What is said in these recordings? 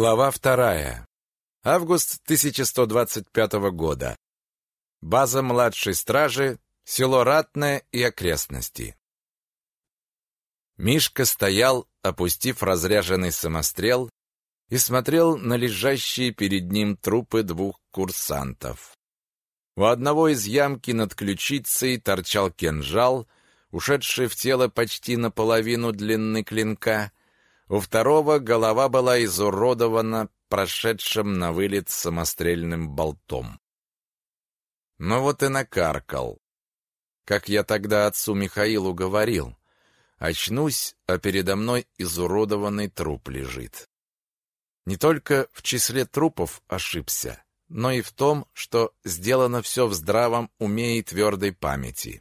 Глава вторая. Август 1125 года. База младшей стражи, село Ратное и окрестности. Мишка стоял, опустив разряженный самострел, и смотрел на лежащие перед ним трупы двух курсантов. У одного из ямки над ключицей торчал кинжал, ушедший в тело почти наполовину длины клинка, у второго голова была изуродована прошедшим на вылет самострельным болтом. Но вот и накаркал. Как я тогда отцу Михаилу говорил, очнусь, а передо мной изуродованный труп лежит. Не только в числе трупов ошибся, но и в том, что сделано все в здравом уме и твердой памяти.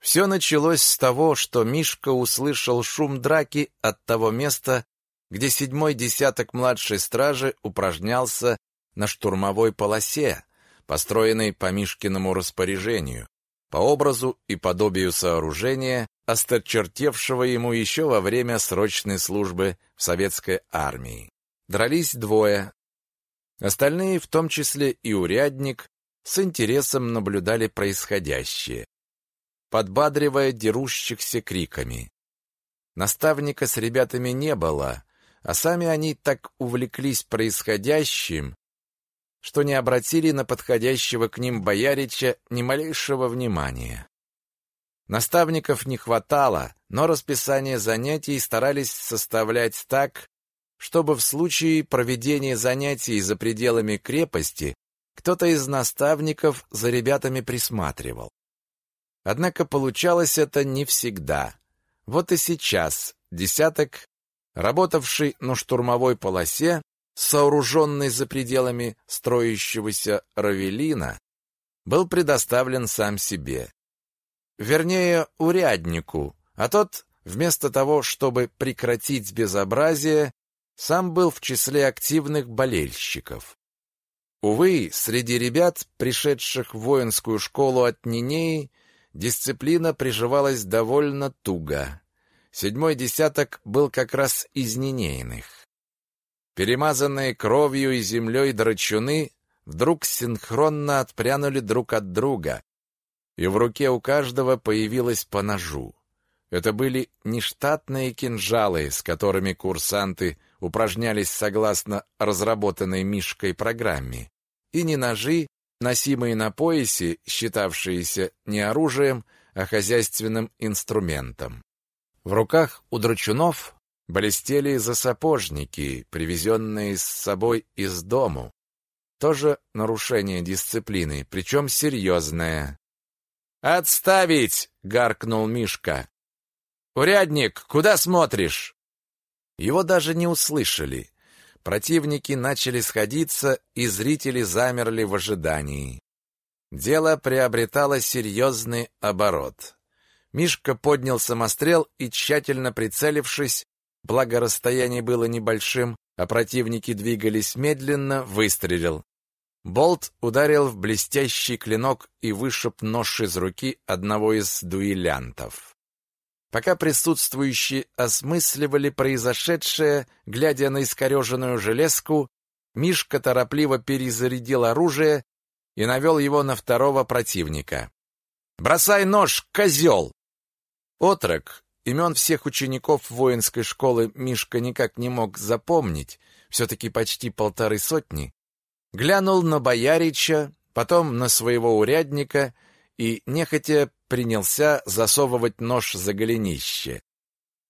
Все началось с того, что Мишка услышал шум драки от того места, где седьмой десяток младшей стражи упражнялся на штурмовой полосе, построенной по Мишкиному распоряжению, по образу и подобию сооружения, осточертевшего ему еще во время срочной службы в советской армии. Дрались двое. Остальные, в том числе и урядник, с интересом наблюдали происходящее подбадривая дерущихся криками. Наставника с ребятами не было, а сами они так увлеклись происходящим, что не обратили на подходящего к ним боярича ни малейшего внимания. Наставников не хватало, но расписание занятий старались составлять так, чтобы в случае проведения занятий за пределами крепости кто-то из наставников за ребятами присматривал. Однако получалось это не всегда. Вот и сейчас десяток, работавший на штурмовой полосе, сооруженной за пределами строящегося Равелина, был предоставлен сам себе. Вернее, уряднику, а тот, вместо того, чтобы прекратить безобразие, сам был в числе активных болельщиков. Увы, среди ребят, пришедших в воинскую школу от Нинеи, дисциплина приживалась довольно туго. Седьмой десяток был как раз из ненейных. Перемазанные кровью и землей драчуны вдруг синхронно отпрянули друг от друга, и в руке у каждого появилось по ножу. Это были не штатные кинжалы, с которыми курсанты упражнялись согласно разработанной Мишкой программе, и не ножи, носимые на поясе, считавшиеся не оружием, а хозяйственным инструментом. В руках у драчунов блестели засапожники, привезенные с собой из дому. Тоже нарушение дисциплины, причем серьезное. «Отставить!» — гаркнул Мишка. «Урядник, куда смотришь?» Его даже не услышали. Противники начали сходиться, и зрители замерли в ожидании. Дело приобретало серьезный оборот. Мишка поднял самострел и, тщательно прицелившись, благо расстояние было небольшим, а противники двигались медленно, выстрелил. Болт ударил в блестящий клинок и вышиб нож из руки одного из дуэлянтов. Пока присутствующие осмысливали произошедшее, глядя на искореженную железку, Мишка торопливо перезарядил оружие и навел его на второго противника. «Бросай нож, козел!» Отрок, имен всех учеников воинской школы Мишка никак не мог запомнить, все-таки почти полторы сотни, глянул на боярича, потом на своего урядника и, нехотя принялся засовывать нож за голенище.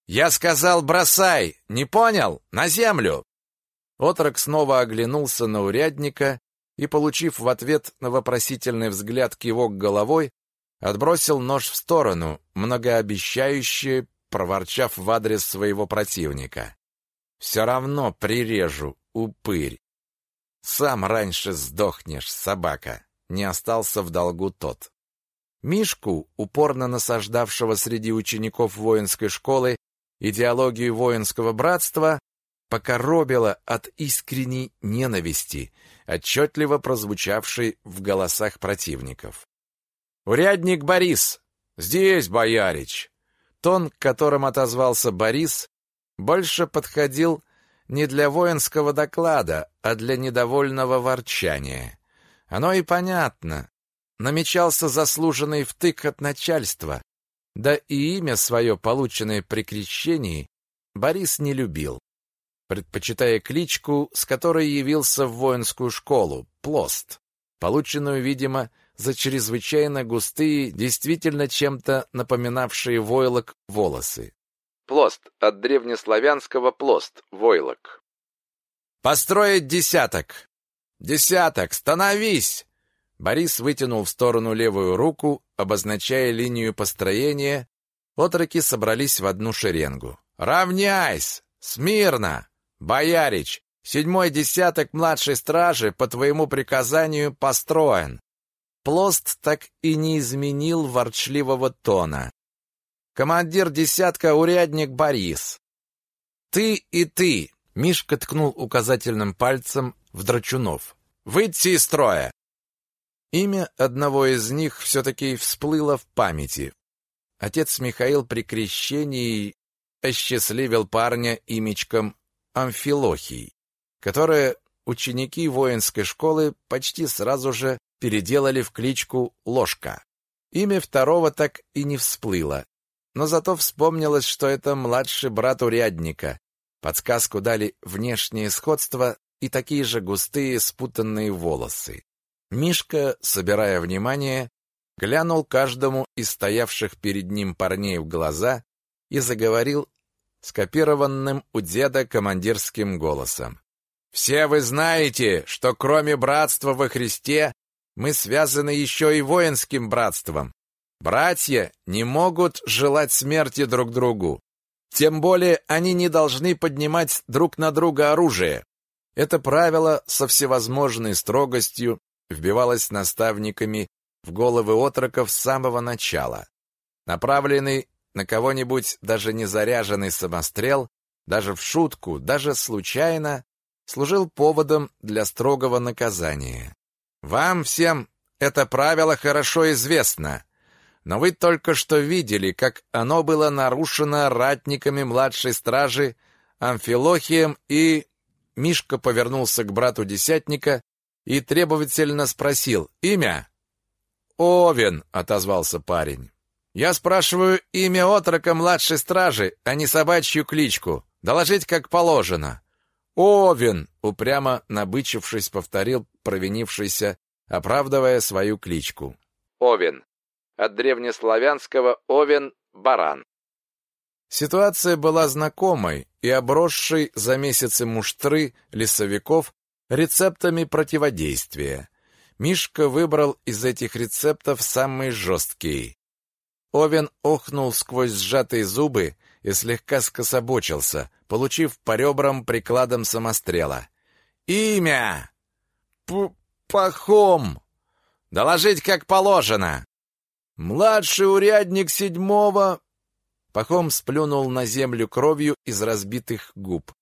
«Я сказал, бросай! Не понял? На землю!» Отрок снова оглянулся на урядника и, получив в ответ на вопросительный взгляд кивок головой, отбросил нож в сторону, многообещающе проворчав в адрес своего противника. «Все равно прирежу, упырь!» «Сам раньше сдохнешь, собака!» Не остался в долгу тот. Мишку, упорно насаждавшего среди учеников воинской школы идеологию воинского братства, покоробило от искренней ненависти, отчетливо прозвучавшей в голосах противников. «Урядник Борис! Здесь, боярич!» Тон, которым отозвался Борис, больше подходил не для воинского доклада, а для недовольного ворчания. Оно и понятно. Намечался заслуженный втык от начальства, да и имя свое, полученное при крещении, Борис не любил, предпочитая кличку, с которой явился в воинскую школу — Плост, полученную, видимо, за чрезвычайно густые, действительно чем-то напоминавшие войлок волосы. Плост от древнеславянского плост, войлок. Построить десяток. Десяток, становись. Борис вытянул в сторону левую руку, обозначая линию построения. Отроки собрались в одну шеренгу. Равняйсь! Смирно! Боярич, седьмой десяток младшей стражи по твоему приказанию построен. Плост так и не изменил ворчливого тона. Командир десятка урядник Борис. Ты и ты, Мишка ткнул указательным пальцем в Драчунов. Выйти из строя. Имя одного из них все-таки всплыло в памяти. Отец Михаил при крещении осчастливил парня имечком Амфилохий, которое ученики воинской школы почти сразу же переделали в кличку Ложка. Имя второго так и не всплыло, но зато вспомнилось, что это младший брат урядника. Подсказку дали внешнее сходство и такие же густые спутанные волосы. Мишка, собирая внимание, глянул каждому из стоявших перед ним парней в глаза и заговорил скопированным у деда командирским голосом. «Все вы знаете, что кроме братства во Христе мы связаны еще и воинским братством. Братья не могут желать смерти друг другу. Тем более они не должны поднимать друг на друга оружие. Это правило со всевозможной строгостью вбивалось наставниками в головы отроков с самого начала. Направленный на кого-нибудь даже не заряженный самострел, даже в шутку, даже случайно, служил поводом для строгого наказания. Вам всем это правило хорошо известно, но вы только что видели, как оно было нарушено ратниками младшей стражи Амфилохием и... Мишка повернулся к брату десятника и требовательно спросил «Имя?» «Овен», — отозвался парень. «Я спрашиваю имя отрока младшей стражи, а не собачью кличку. Доложить как положено». «Овен!» — упрямо набычившись, повторил провинившийся, оправдывая свою кличку. «Овен» от древнеславянского «овен» — баран. Ситуация была знакомой и обросшей за месяцы муштры лесовиков рецептами противодействия. Мишка выбрал из этих рецептов самый жесткий. Овен охнул сквозь сжатые зубы и слегка скособочился, получив по ребрам прикладом самострела. «Имя!» П «Пахом!» «Доложить как положено!» «Младший урядник седьмого...» Пахом сплюнул на землю кровью из разбитых губ.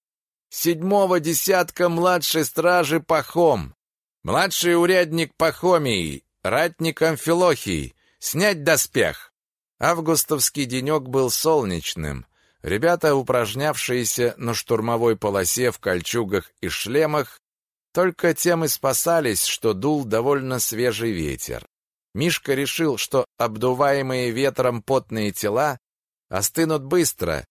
«Седьмого десятка младшей стражи Пахом! Младший урядник Пахомий, ратник Амфилохий, снять доспех!» Августовский денек был солнечным. Ребята, упражнявшиеся на штурмовой полосе в кольчугах и шлемах, только тем и спасались, что дул довольно свежий ветер. Мишка решил, что обдуваемые ветром потные тела остынут быстро,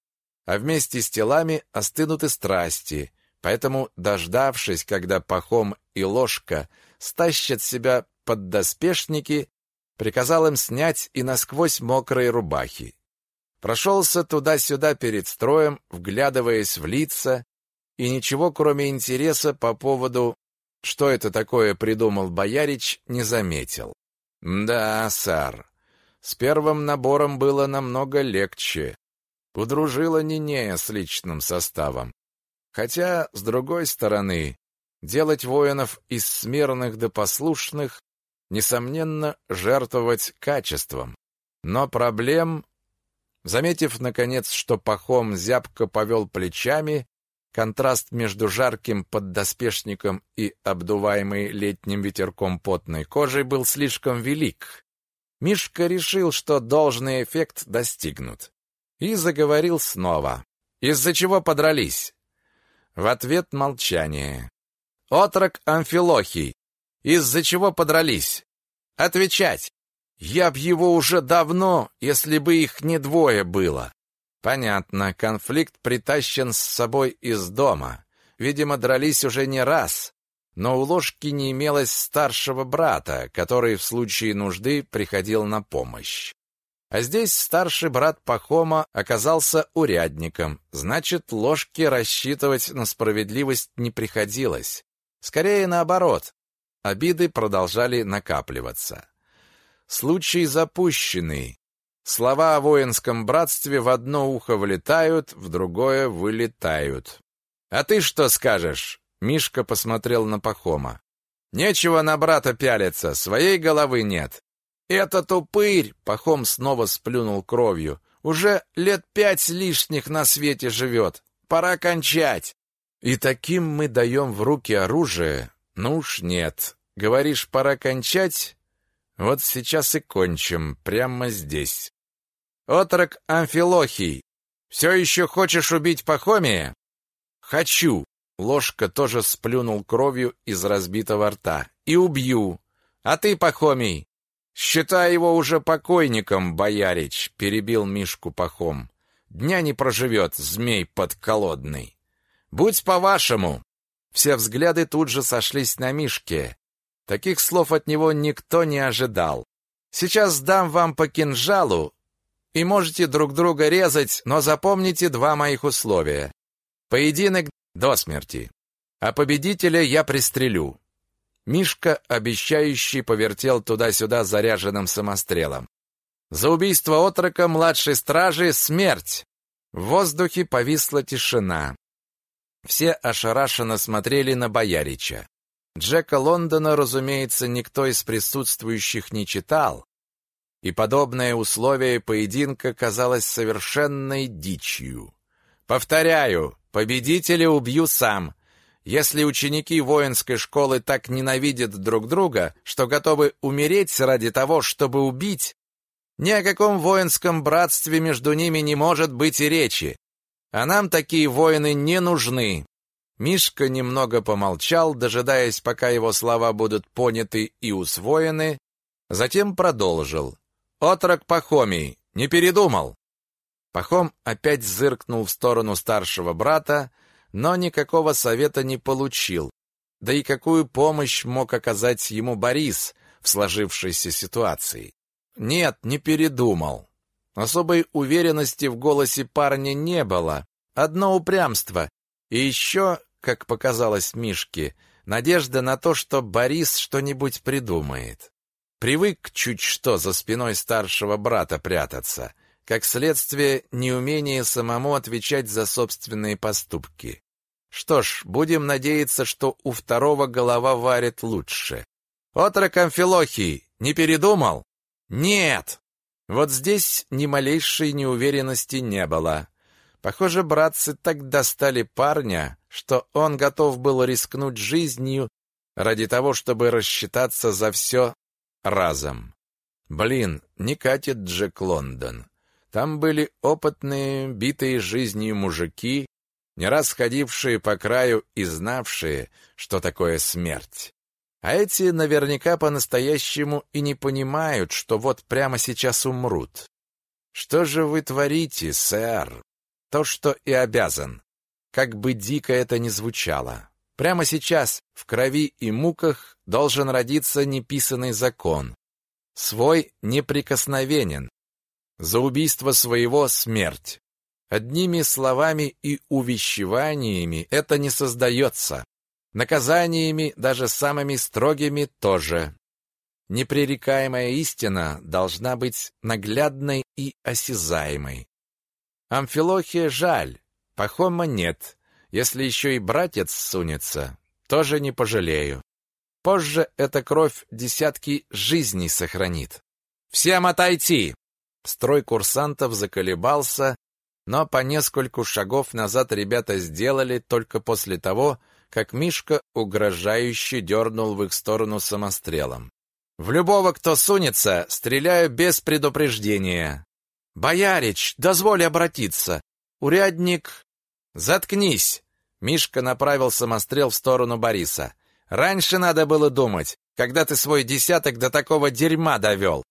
а вместе с телами остынут и страсти. Поэтому, дождавшись, когда Пахом и Ложка стащат себя под доспешники, приказал им снять и насквозь мокрые рубахи. Прошелся туда-сюда перед строем, вглядываясь в лица, и ничего, кроме интереса по поводу, что это такое придумал боярич, не заметил. Да, сар, с первым набором было намного легче. Удружила Нинея с личным составом. Хотя, с другой стороны, делать воинов из смирных до послушных несомненно, жертвовать качеством. Но проблем... Заметив, наконец, что Пахом зябко повел плечами, контраст между жарким поддоспешником и обдуваемой летним ветерком потной кожей был слишком велик. Мишка решил, что должный эффект достигнут. И заговорил снова. Из-за чего подрались? В ответ молчание. Отрок Амфилохий. Из-за чего подрались? Отвечать. Я б его уже давно, если бы их не двое было. Понятно, конфликт притащен с собой из дома. Видимо, дрались уже не раз. Но у ложки не имелось старшего брата, который в случае нужды приходил на помощь. А здесь старший брат Пахома оказался урядником, значит, ложке рассчитывать на справедливость не приходилось. Скорее наоборот, обиды продолжали накапливаться. Случай запущенный. Слова о воинском братстве в одно ухо влетают, в другое вылетают. «А ты что скажешь?» Мишка посмотрел на Пахома. «Нечего на брата пялиться, своей головы нет. «Это упырь!» — Пахом снова сплюнул кровью. «Уже лет пять лишних на свете живет. Пора кончать!» «И таким мы даем в руки оружие? Ну уж нет. Говоришь, пора кончать? Вот сейчас и кончим, прямо здесь». «Отрок Амфилохий, все еще хочешь убить Пахомия?» «Хочу!» — ложка тоже сплюнул кровью из разбитого рта. «И убью! А ты, Пахомий, «Считай его уже покойником, боярич», — перебил Мишку Пахом. «Дня не проживет, змей подколодный». «Будь по-вашему». Все взгляды тут же сошлись на Мишке. Таких слов от него никто не ожидал. «Сейчас дам вам по кинжалу, и можете друг друга резать, но запомните два моих условия. Поединок до смерти, а победителя я пристрелю. Мишка, обещающий, повертел туда-сюда заряженным самострелом. За убийство отрока младшей стражи смерть. В воздухе повисла тишина. Все ошарашенно смотрели на боярича. Джека Лондона, разумеется, никто из присутствующих не читал, и подобное условие поединка казалось совершенной дичью. Повторяю, победителя убью сам, если ученики воинской школы так ненавидят друг друга, что готовы умереть ради того, чтобы убить, ни о каком воинском братстве между ними не может быть и речи. А нам такие воины не нужны. Мишка немного помолчал, дожидаясь, пока его слова будут поняты и усвоены, затем продолжил. «Отрок Пахомий, не передумал?» Пахом опять зыркнул в сторону старшего брата, но никакого совета не получил. Да и какую помощь мог оказать ему Борис в сложившейся ситуации? Нет, не передумал. Особой уверенности в голосе парня не было. Одно упрямство. И еще, как показалось Мишке, надежда на то, что Борис что-нибудь придумает. Привык чуть что за спиной старшего брата прятаться, как следствие неумение самому отвечать за собственные поступки. Что ж, будем надеяться, что у второго голова варит лучше. Отрок Амфилохий, не передумал? Нет! Вот здесь ни малейшей неуверенности не было. Похоже, братцы так достали парня, что он готов был рискнуть жизнью ради того, чтобы рассчитаться за все разом. Блин, не катит Джек Лондон. Там были опытные, битые жизнью мужики, не раз ходившие по краю и знавшие, что такое смерть. А эти наверняка по-настоящему и не понимают, что вот прямо сейчас умрут. Что же вы творите, сэр? То, что и обязан. Как бы дико это ни звучало. Прямо сейчас, в крови и муках, должен родиться неписанный закон. Свой неприкосновенен. За убийство своего смерть. Одними словами и увещеваниями это не создается. Наказаниями, даже самыми строгими, тоже. Непререкаемая истина должна быть наглядной и осязаемой. Амфилохия жаль, Пахома нет. Если еще и братец сунется, тоже не пожалею. Позже эта кровь десятки жизней сохранит. «Всем отойти!» Строй курсантов заколебался, но по нескольку шагов назад ребята сделали только после того, как Мишка угрожающе дернул в их сторону самострелом. «В любого, кто сунется, стреляю без предупреждения!» «Боярич, дозволь обратиться!» Урядник Заткнись. Мишка направил самострел в сторону Бориса. Раньше надо было думать, когда ты свой десяток до такого дерьма довел.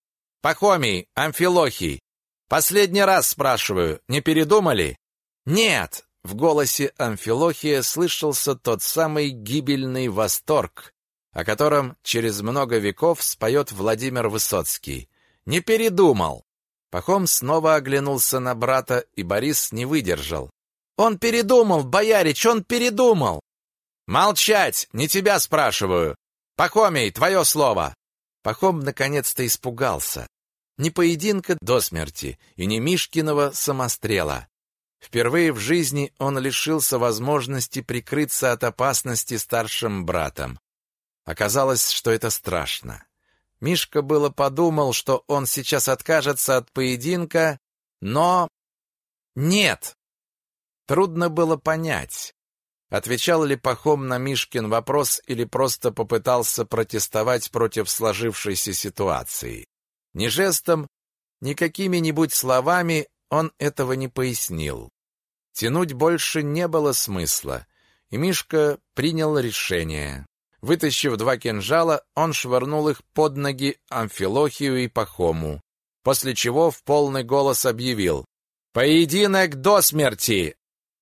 Пахомий, Амфилохий, последний раз спрашиваю, не передумали? Нет, в голосе Амфилохия слышался тот самый гибельный восторг, о котором через много веков споет Владимир Высоцкий. Не передумал. Пахом снова оглянулся на брата, и Борис не выдержал. Он передумал, боярич, он передумал. Молчать, не тебя спрашиваю. Пахомий, твое слово. Пахом наконец-то испугался. Не поединка до смерти и не Мишкиного самострела. Впервые в жизни он лишился возможности прикрыться от опасности старшим братом. Оказалось, что это страшно. Мишка было подумал, что он сейчас откажется от поединка, но... Нет! Трудно было понять, отвечал ли Пахом на Мишкин вопрос или просто попытался протестовать против сложившейся ситуации. Ни жестом, ни какими-нибудь словами он этого не пояснил. Тянуть больше не было смысла, и Мишка принял решение. Вытащив два кинжала, он швырнул их под ноги Амфилохию и Пахому, после чего в полный голос объявил «Поединок до смерти!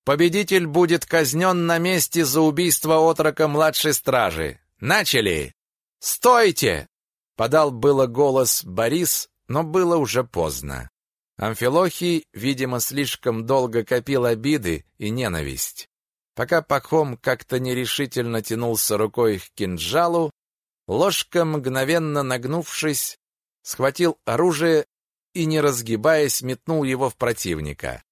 Победитель будет казнен на месте за убийство отрока младшей стражи. Начали! Стойте! Подал было голос Борис, но было уже поздно. Амфилохий, видимо, слишком долго копил обиды и ненависть. Пока Пахом как-то нерешительно тянулся рукой к кинжалу, ложка, мгновенно нагнувшись, схватил оружие и, не разгибаясь, метнул его в противника.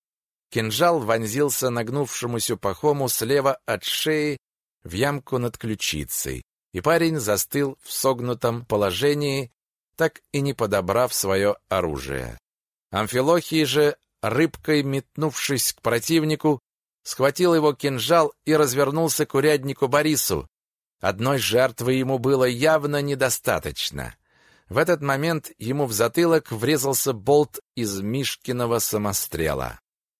Кинжал вонзился нагнувшемуся пахому слева от шеи в ямку над ключицей, и парень застыл в согнутом положении, так и не подобрав свое оружие. Амфилохий же, рыбкой метнувшись к противнику, схватил его кинжал и развернулся к уряднику Борису. Одной жертвы ему было явно недостаточно. В этот момент ему в затылок врезался болт из Мишкиного самострела.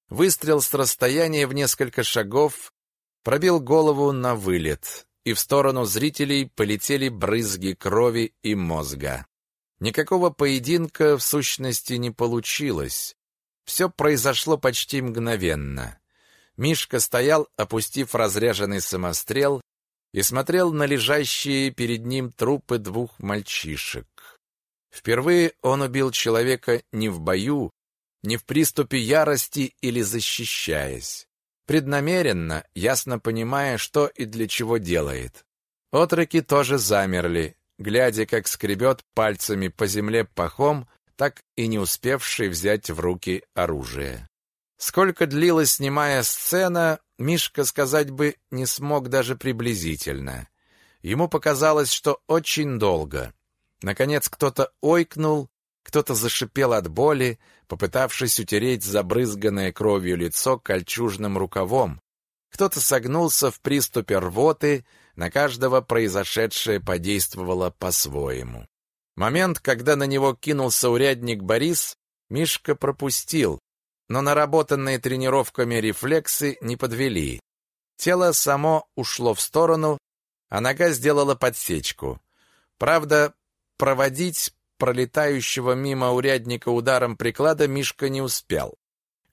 Выстрел с расстояния в несколько шагов пробил голову на вылет, и в сторону зрителей полетели брызги крови и мозга. Никакого поединка в сущности не получилось. Все произошло почти мгновенно. Мишка стоял, опустив разряженный самострел, и смотрел на лежащие перед ним трупы двух мальчишек. Впервые он убил человека не в бою, не в приступе ярости или защищаясь. Преднамеренно, ясно понимая, что и для чего делает. Отроки тоже замерли, глядя, как скребет пальцами по земле пахом, так и не успевший взять в руки оружие. Сколько длилась снимая сцена, Мишка сказать бы не смог даже приблизительно. Ему показалось, что очень долго. Наконец кто-то ойкнул, кто-то зашипел от боли, попытавшись утереть забрызганное кровью лицо кольчужным рукавом. Кто-то согнулся в приступе рвоты, на каждого произошедшее подействовало по-своему. Момент, когда на него кинулся урядник Борис, Мишка пропустил, но наработанные тренировками рефлексы не подвели. Тело само ушло в сторону, а нога сделала подсечку. Правда, проводить пролетающего мимо урядника ударом приклада Мишка не успел.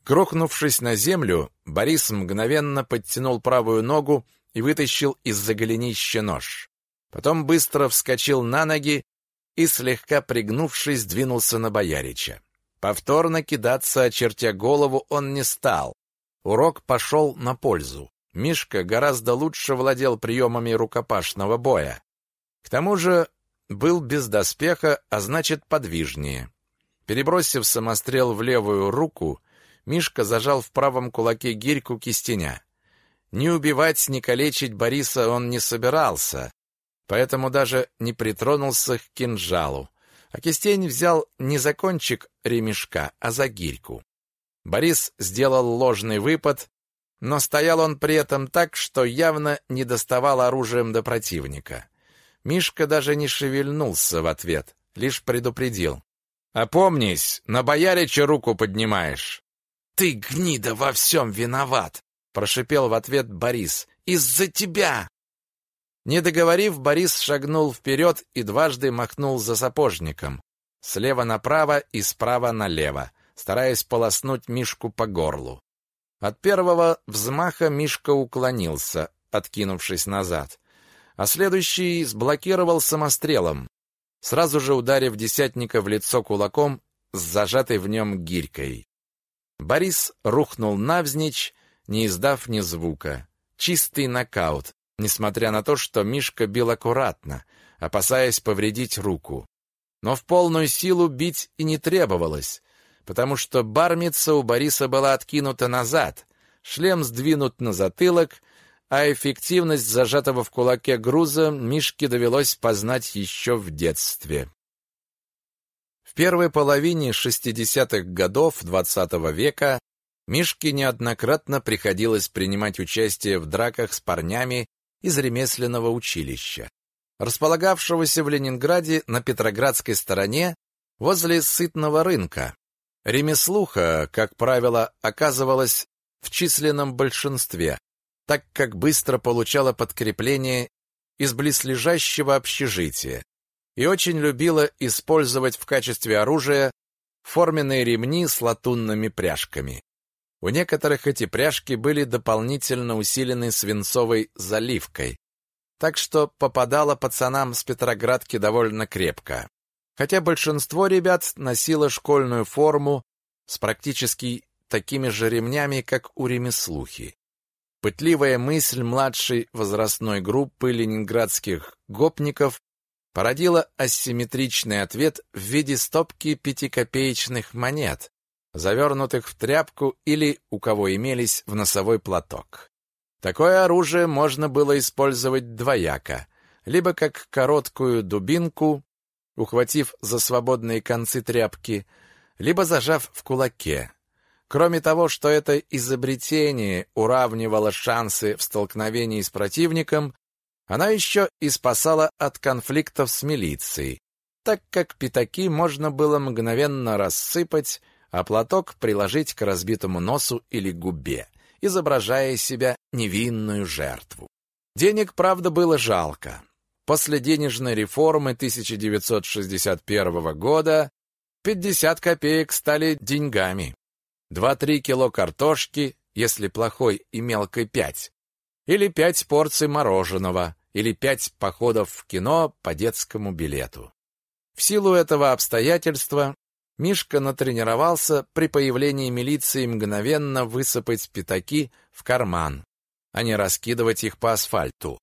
Грохнувшись на землю, Борис мгновенно подтянул правую ногу и вытащил из-за голенища нож. Потом быстро вскочил на ноги и, слегка пригнувшись, двинулся на боярича. Повторно кидаться, очертя голову, он не стал. Урок пошел на пользу. Мишка гораздо лучше владел приемами рукопашного боя. К тому же был без доспеха, а значит подвижнее. Перебросив самострел в левую руку, Мишка зажал в правом кулаке гирьку кистеня. Не убивать, не калечить Бориса он не собирался, поэтому даже не притронулся к кинжалу, а кистень взял не за кончик ремешка, а за гирьку. Борис сделал ложный выпад, но стоял он при этом так, что явно не доставал оружием до противника. Мишка даже не шевельнулся в ответ, лишь предупредил. «Опомнись, на боярича руку поднимаешь!» «Ты, гнида, во всем виноват!» прошипел в ответ Борис. Из-за тебя. Не договорив, Борис шагнул вперед и дважды махнул за сапожником, слева направо и справа налево, стараясь полоснуть Мишку по горлу. От первого взмаха Мишка уклонился, откинувшись назад, а следующий сблокировал самострелом, сразу же ударив десятника в лицо кулаком с зажатой в нем гирькой. Борис рухнул навзничь, не издав ни звука. Чистый нокаут, несмотря на то, что Мишка бил аккуратно, опасаясь повредить руку. Но в полную силу бить и не требовалось, потому что бармица у Бориса была откинута назад, шлем сдвинут на затылок, а эффективность зажатого в кулаке груза Мишке довелось познать еще в детстве. В первой половине 60-х годов XX -го века Мишке неоднократно приходилось принимать участие в драках с парнями из ремесленного училища, располагавшегося в Ленинграде на Петроградской стороне возле сытного рынка. Ремеслуха, как правило, оказывалась в численном большинстве, так как быстро получала подкрепление из близлежащего общежития и очень любила использовать в качестве оружия форменные ремни с латунными пряжками. У некоторых эти пряжки были дополнительно усилены свинцовой заливкой, так что попадало пацанам с Петроградки довольно крепко. Хотя большинство ребят носило школьную форму с практически такими же ремнями, как у ремеслухи. Пытливая мысль младшей возрастной группы ленинградских гопников породила асимметричный ответ в виде стопки пятикопеечных монет, завернутых в тряпку или у кого имелись в носовой платок. Такое оружие можно было использовать двояко, либо как короткую дубинку, ухватив за свободные концы тряпки, либо зажав в кулаке. Кроме того, что это изобретение уравнивало шансы в столкновении с противником, она еще и спасала от конфликтов с милицией, так как пятаки можно было мгновенно рассыпать а платок приложить к разбитому носу или губе, изображая из себя невинную жертву. Денег, правда, было жалко. После денежной реформы 1961 года 50 копеек стали деньгами. 2-3 кило картошки, если плохой и мелкой 5, или 5 порций мороженого, или 5 походов в кино по детскому билету. В силу этого обстоятельства Мишка натренировался при появлении милиции мгновенно высыпать пятаки в карман, а не раскидывать их по асфальту.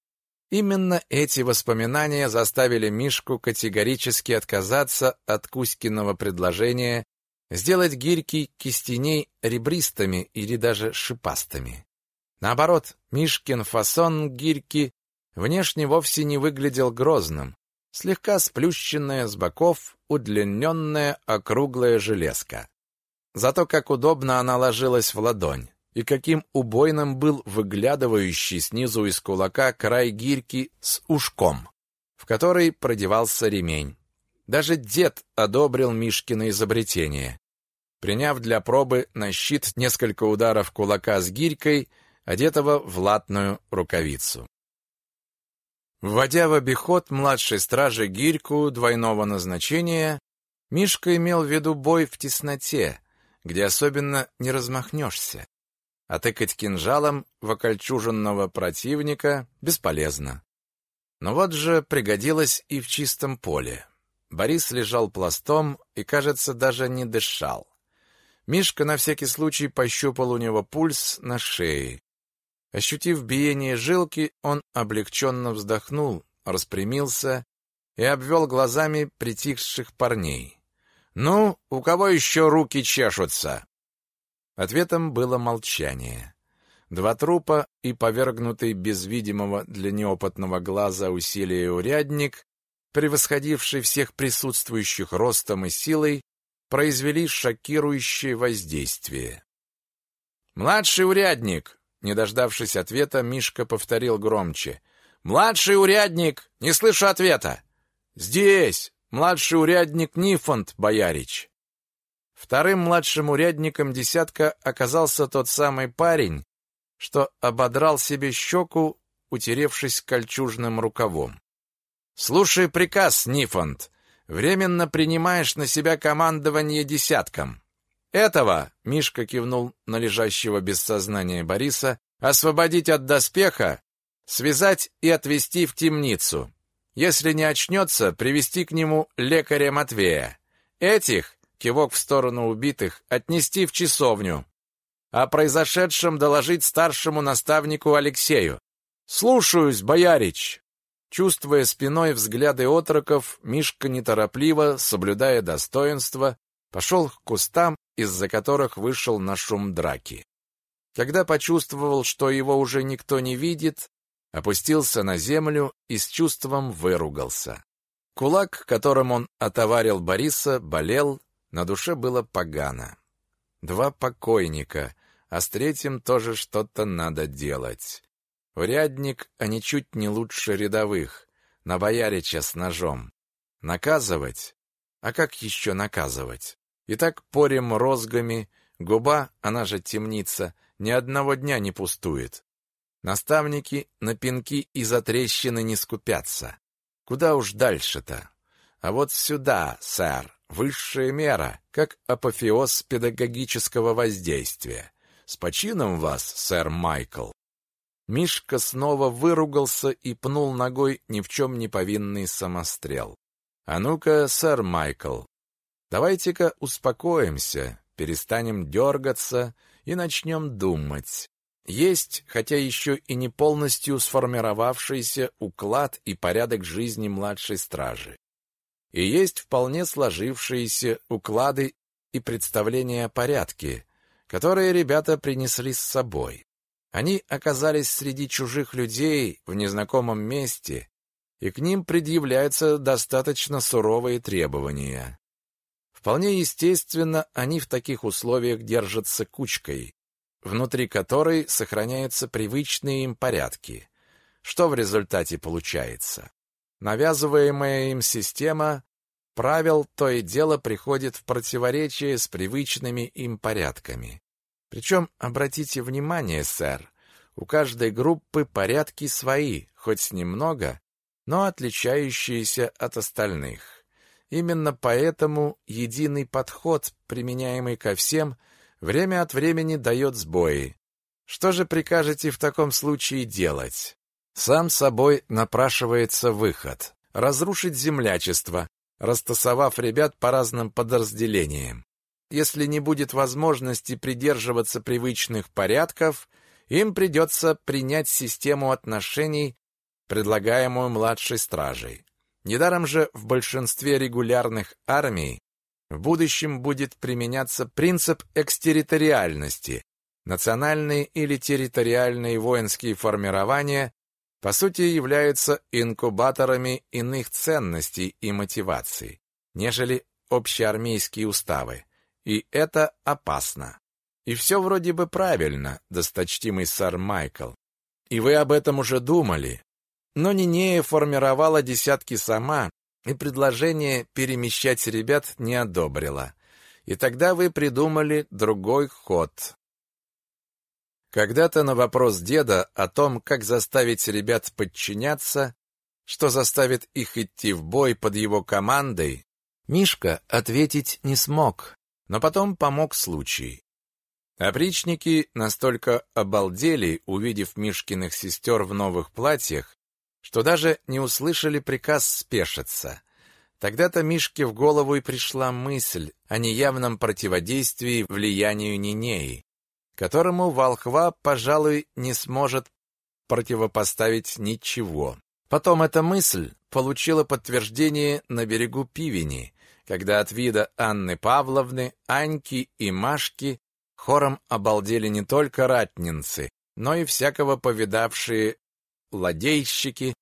Именно эти воспоминания заставили Мишку категорически отказаться от Кузькиного предложения сделать гирьки кистеней ребристыми или даже шипастыми. Наоборот, Мишкин фасон гирьки внешне вовсе не выглядел грозным, слегка сплющенная с боков удлиненная округлая железка. Зато как удобно она ложилась в ладонь, и каким убойным был выглядывающий снизу из кулака край гирьки с ушком, в который продевался ремень. Даже дед одобрил Мишкино изобретение, приняв для пробы на щит несколько ударов кулака с гирькой, одетого в латную рукавицу. Вводя в обиход младшей стражи гирьку двойного назначения, Мишка имел в виду бой в тесноте, где особенно не размахнешься. А тыкать кинжалом в окольчуженного противника бесполезно. Но вот же пригодилось и в чистом поле. Борис лежал пластом и, кажется, даже не дышал. Мишка на всякий случай пощупал у него пульс на шее. Ощутив биение жилки, он облегченно вздохнул, распрямился и обвел глазами притихших парней. «Ну, у кого еще руки чешутся?» Ответом было молчание. Два трупа и повергнутый без видимого для неопытного глаза усилия урядник, превосходивший всех присутствующих ростом и силой, произвели шокирующее воздействие. «Младший урядник!» Не дождавшись ответа, Мишка повторил громче. «Младший урядник! Не слышу ответа!» «Здесь! Младший урядник Нифонт, боярич!» Вторым младшим урядником десятка оказался тот самый парень, что ободрал себе щеку, утеревшись кольчужным рукавом. «Слушай приказ, Нифонт. Временно принимаешь на себя командование десятком. Этого, — Мишка кивнул на лежащего без сознания Бориса, — освободить от доспеха, связать и отвезти в темницу. Если не очнется, привести к нему лекаря Матвея. Этих, кивок в сторону убитых, отнести в часовню. О произошедшем доложить старшему наставнику Алексею. «Слушаюсь, боярич!» Чувствуя спиной взгляды отроков, Мишка неторопливо, соблюдая достоинство, пошел к кустам, из-за которых вышел на шум драки. Когда почувствовал, что его уже никто не видит, опустился на землю и с чувством выругался. Кулак, которым он отоварил Бориса, болел, на душе было погано. Два покойника, а с третьим тоже что-то надо делать. Урядник, а ничуть не лучше рядовых, на боярича с ножом. Наказывать? А как еще наказывать? И так порем розгами, губа, она же темница, ни одного дня не пустует. Наставники на пинки и затрещины не скупятся. Куда уж дальше-то? А вот сюда, сэр, высшая мера, как апофеоз педагогического воздействия. С почином вас, сэр Майкл. Мишка снова выругался и пнул ногой ни в чем не повинный самострел. А ну-ка, сэр Майкл, давайте-ка успокоимся, перестанем дергаться и начнем думать. Есть, хотя еще и не полностью сформировавшийся уклад и порядок жизни младшей стражи. И есть вполне сложившиеся уклады и представления о порядке, которые ребята принесли с собой. Они оказались среди чужих людей в незнакомом месте, и к ним предъявляются достаточно суровые требования. Вполне естественно, они в таких условиях держатся кучкой, внутри которой сохраняются привычные им порядки. Что в результате получается? Навязываемая им система правил то и дело приходит в противоречие с привычными им порядками. Причем, обратите внимание, сэр, у каждой группы порядки свои, хоть немного, но отличающиеся от остальных. Именно поэтому единый подход, применяемый ко всем, время от времени дает сбои. Что же прикажете в таком случае делать? Сам собой напрашивается выход. Разрушить землячество, растасовав ребят по разным подразделениям. Если не будет возможности придерживаться привычных порядков, им придется принять систему отношений, предлагаемую младшей стражей. Недаром же в большинстве регулярных армий в будущем будет применяться принцип экстерриториальности. Национальные или территориальные воинские формирования по сути являются инкубаторами иных ценностей и мотиваций, нежели общеармейские уставы. И это опасно. И все вроде бы правильно, досточтимый сэр Майкл. И вы об этом уже думали. Но Нинея формировала десятки сама, и предложение перемещать ребят не одобрила. И тогда вы придумали другой ход. Когда-то на вопрос деда о том, как заставить ребят подчиняться, что заставит их идти в бой под его командой, Мишка ответить не смог, но потом помог случай. Опричники настолько обалдели, увидев Мишкиных сестер в новых платьях, что даже не услышали приказ спешиться. Тогда-то Мишке в голову и пришла мысль о неявном противодействии влиянию Нинеи, которому волхва, пожалуй, не сможет противопоставить ничего. Потом эта мысль получила подтверждение на берегу Пивени, когда от вида Анны Павловны, Аньки и Машки хором обалдели не только ратнинцы, но и всякого повидавшие ладейщики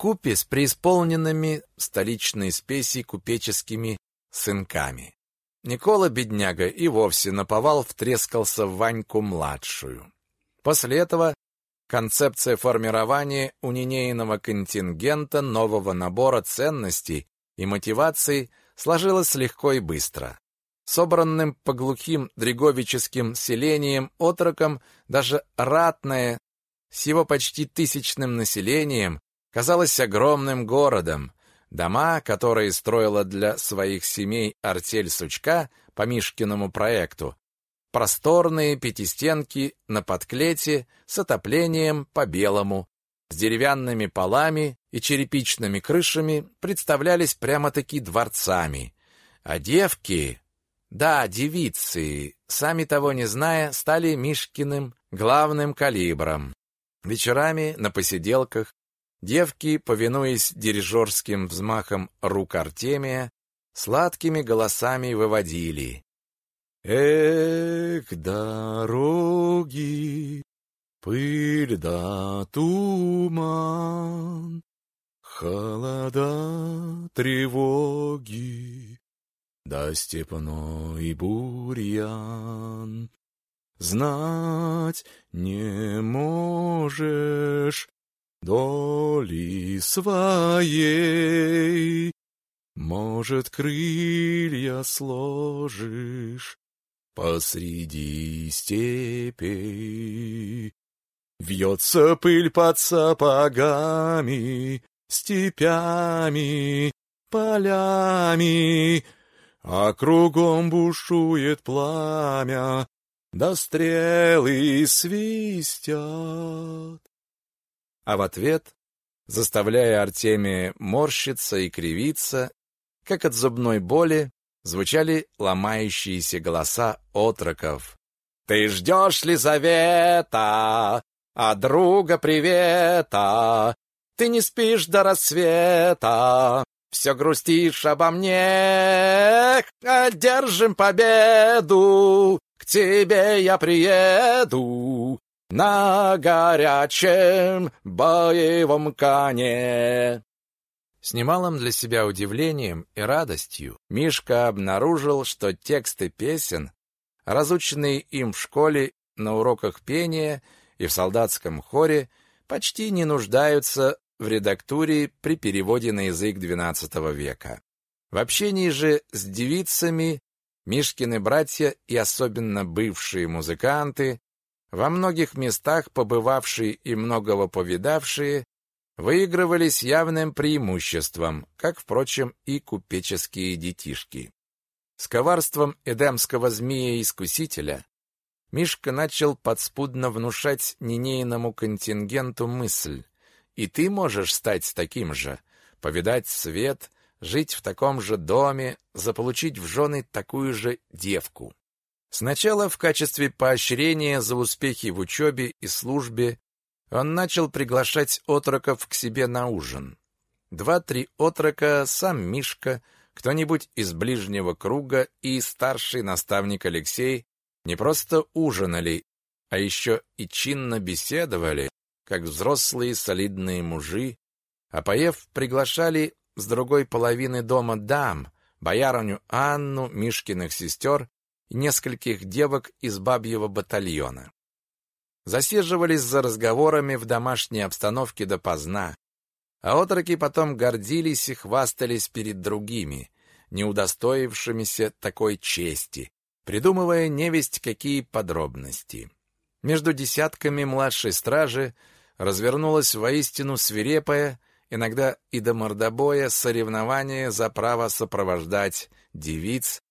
купе с преисполненными столичной спеси купеческими сынками. Никола, бедняга, и вовсе наповал втрескался в Ваньку-младшую. После этого концепция формирования унинейного контингента нового набора ценностей и мотиваций сложилась легко и быстро. собранным по глухим дреговическим селениям отрокам, даже ратное с его почти тысячным населением казалось огромным городом. Дома, которые строила для своих семей артель Сучка по Мишкиному проекту, просторные пятистенки на подклете с отоплением по-белому, с деревянными полами и черепичными крышами представлялись прямо-таки дворцами. А девки, да, девицы, сами того не зная, стали Мишкиным главным калибром. Вечерами на посиделках девки, повинуясь дирижерским взмахам рук Артемия, сладкими голосами выводили «Эх, дороги, пыль да туман, холода, тревоги, да степной бурьян. Знать не можешь доли своей, Может, крылья сложишь посреди степей. Вьется пыль под сапогами, степями, полями, а кругом бушует пламя, да стрелы свистят. А в ответ, заставляя Артемия морщиться и кривиться, как от зубной боли, звучали ломающиеся голоса отроков. «Ты ждешь ли завета, а друга привета? Ты не спишь до рассвета, все грустишь обо мне, одержим победу, к тебе я приеду на горячем боевом коне. С немалым для себя удивлением и радостью Мишка обнаружил, что тексты песен, разученные им в школе на уроках пения и в солдатском хоре, почти не нуждаются в редактуре при переводе на язык XII века. В общении же с девицами Мишкины братья и особенно бывшие музыканты, во многих местах побывавшие и многого повидавшие, выигрывались явным преимуществом, как, впрочем, и купеческие детишки. С коварством эдемского змея-искусителя Мишка начал подспудно внушать нинейному контингенту мысль «И ты можешь стать таким же, повидать свет, жить в таком же доме, заполучить в жены такую же девку». Сначала в качестве поощрения за успехи в учебе и службе он начал приглашать отроков к себе на ужин. Два-три отрока, сам Мишка, кто-нибудь из ближнего круга и старший наставник Алексей не просто ужинали, а еще и чинно беседовали, как взрослые солидные мужи, а поев приглашали с другой половины дома дам, боярыню Анну, Мишкиных сестер и нескольких девок из бабьего батальона. Засиживались за разговорами в домашней обстановке допоздна, а отроки потом гордились и хвастались перед другими, не удостоившимися такой чести, придумывая невесть какие подробности. Между десятками младшей стражи развернулась воистину свирепая, иногда и до мордобоя, соревнование за право сопровождать девиц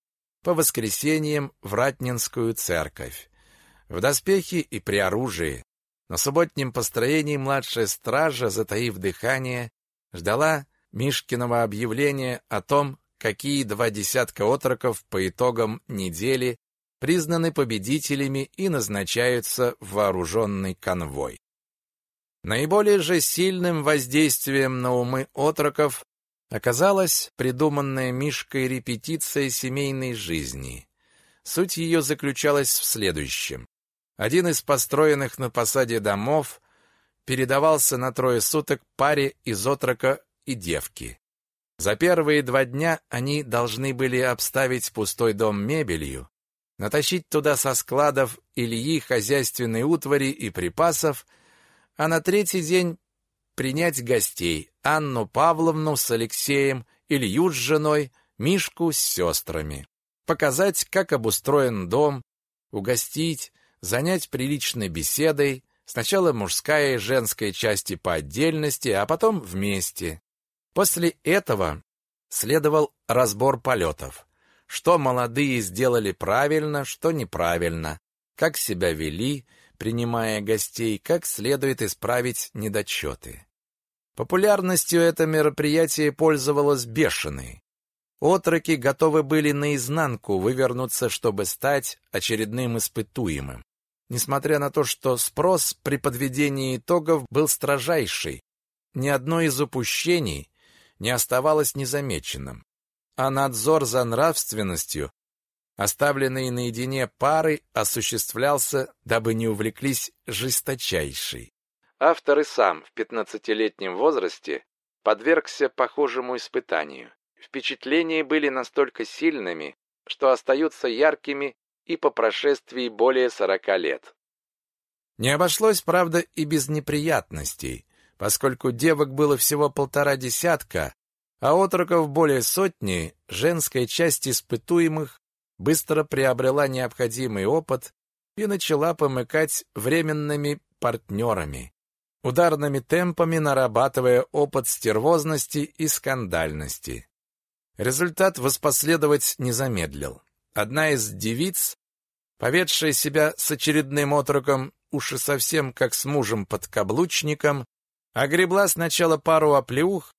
по воскресеньям в Ратнинскую церковь. В доспехе и при оружии. На субботнем построении младшая стража, затаив дыхание, ждала Мишкиного объявления о том, какие два десятка отроков по итогам недели признаны победителями и назначаются в вооруженный конвой. Наиболее же сильным воздействием на умы отроков оказалась придуманная Мишкой репетиция семейной жизни. Суть ее заключалась в следующем. Один из построенных на посаде домов передавался на трое суток паре из отрока и девки. За первые два дня они должны были обставить пустой дом мебелью, натащить туда со складов Ильи хозяйственной утвари и припасов, а на третий день принять гостей Анну Павловну с Алексеем, Илью с женой, Мишку с сестрами. показать, как обустроен дом, угостить, занять приличной беседой, сначала мужская и женская части по отдельности, а потом вместе. После этого следовал разбор полетов. Что молодые сделали правильно, что неправильно, как себя вели, принимая гостей, как следует исправить недочеты. Популярностью это мероприятие пользовалось бешеной. Отроки готовы были наизнанку вывернуться, чтобы стать очередным испытуемым. Несмотря на то, что спрос при подведении итогов был строжайший, ни одно из упущений не оставалось незамеченным. А надзор за нравственностью, оставленный наедине пары, осуществлялся, дабы не увлеклись жесточайшей. Автор и сам в пятнадцатилетнем возрасте подвергся похожему испытанию. Впечатления были настолько сильными, что остаются яркими и по прошествии более сорока лет. Не обошлось, правда, и без неприятностей, поскольку девок было всего полтора десятка, а отроков более сотни, женская часть испытуемых быстро приобрела необходимый опыт и начала помыкать временными партнерами, ударными темпами нарабатывая опыт стервозности и скандальности. Результат воспоследовать не замедлил. Одна из девиц, поведшая себя с очередным отроком, уж совсем как с мужем-подкаблучником, огребла сначала пару оплеух,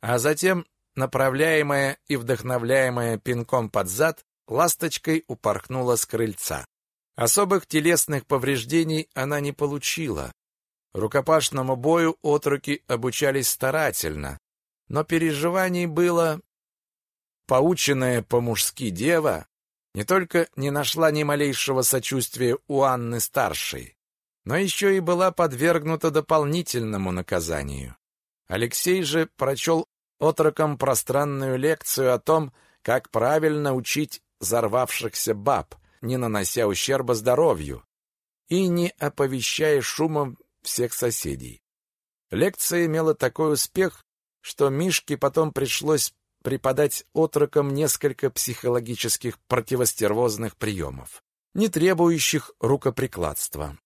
а затем, направляемая и вдохновляемая пинком под зад, ласточкой упорхнула с крыльца. Особых телесных повреждений она не получила. Рукопашному бою отроки обучались старательно, но переживаний было поученная по-мужски дева не только не нашла ни малейшего сочувствия у Анны старшей, но еще и была подвергнута дополнительному наказанию. Алексей же прочел отрокам пространную лекцию о том, как правильно учить взорвавшихся баб, не нанося ущерба здоровью и не оповещая шумом всех соседей. Лекция имела такой успех, что Мишке потом пришлось преподать отрокам несколько психологических противостервозных приемов, не требующих рукоприкладства.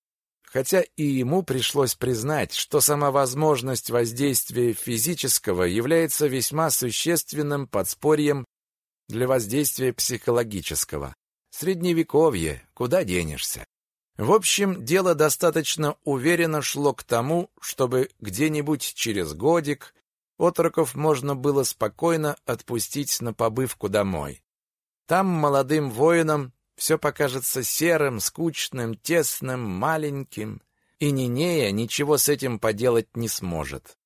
Хотя и ему пришлось признать, что сама возможность воздействия физического является весьма существенным подспорьем для воздействия психологического. Средневековье, куда денешься? В общем, дело достаточно уверенно шло к тому, чтобы где-нибудь через годик отроков можно было спокойно отпустить на побывку домой. Там молодым воинам все покажется серым, скучным, тесным, маленьким, и Нинея ничего с этим поделать не сможет.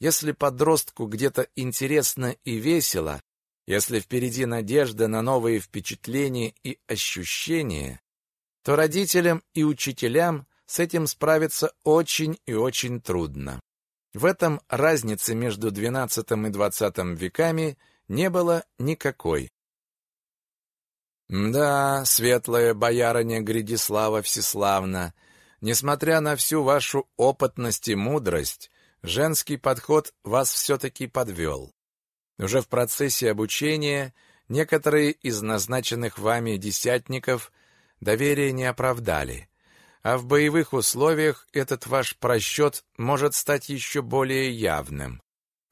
Если подростку где-то интересно и весело, если впереди надежда на новые впечатления и ощущения, то родителям и учителям с этим справиться очень и очень трудно. В этом разницы между XII и XX веками не было никакой. Да, светлая боярыня Гридислава Всеславна, несмотря на всю вашу опытность и мудрость, женский подход вас все-таки подвел. Уже в процессе обучения некоторые из назначенных вами десятников доверия не оправдали а в боевых условиях этот ваш просчет может стать еще более явным.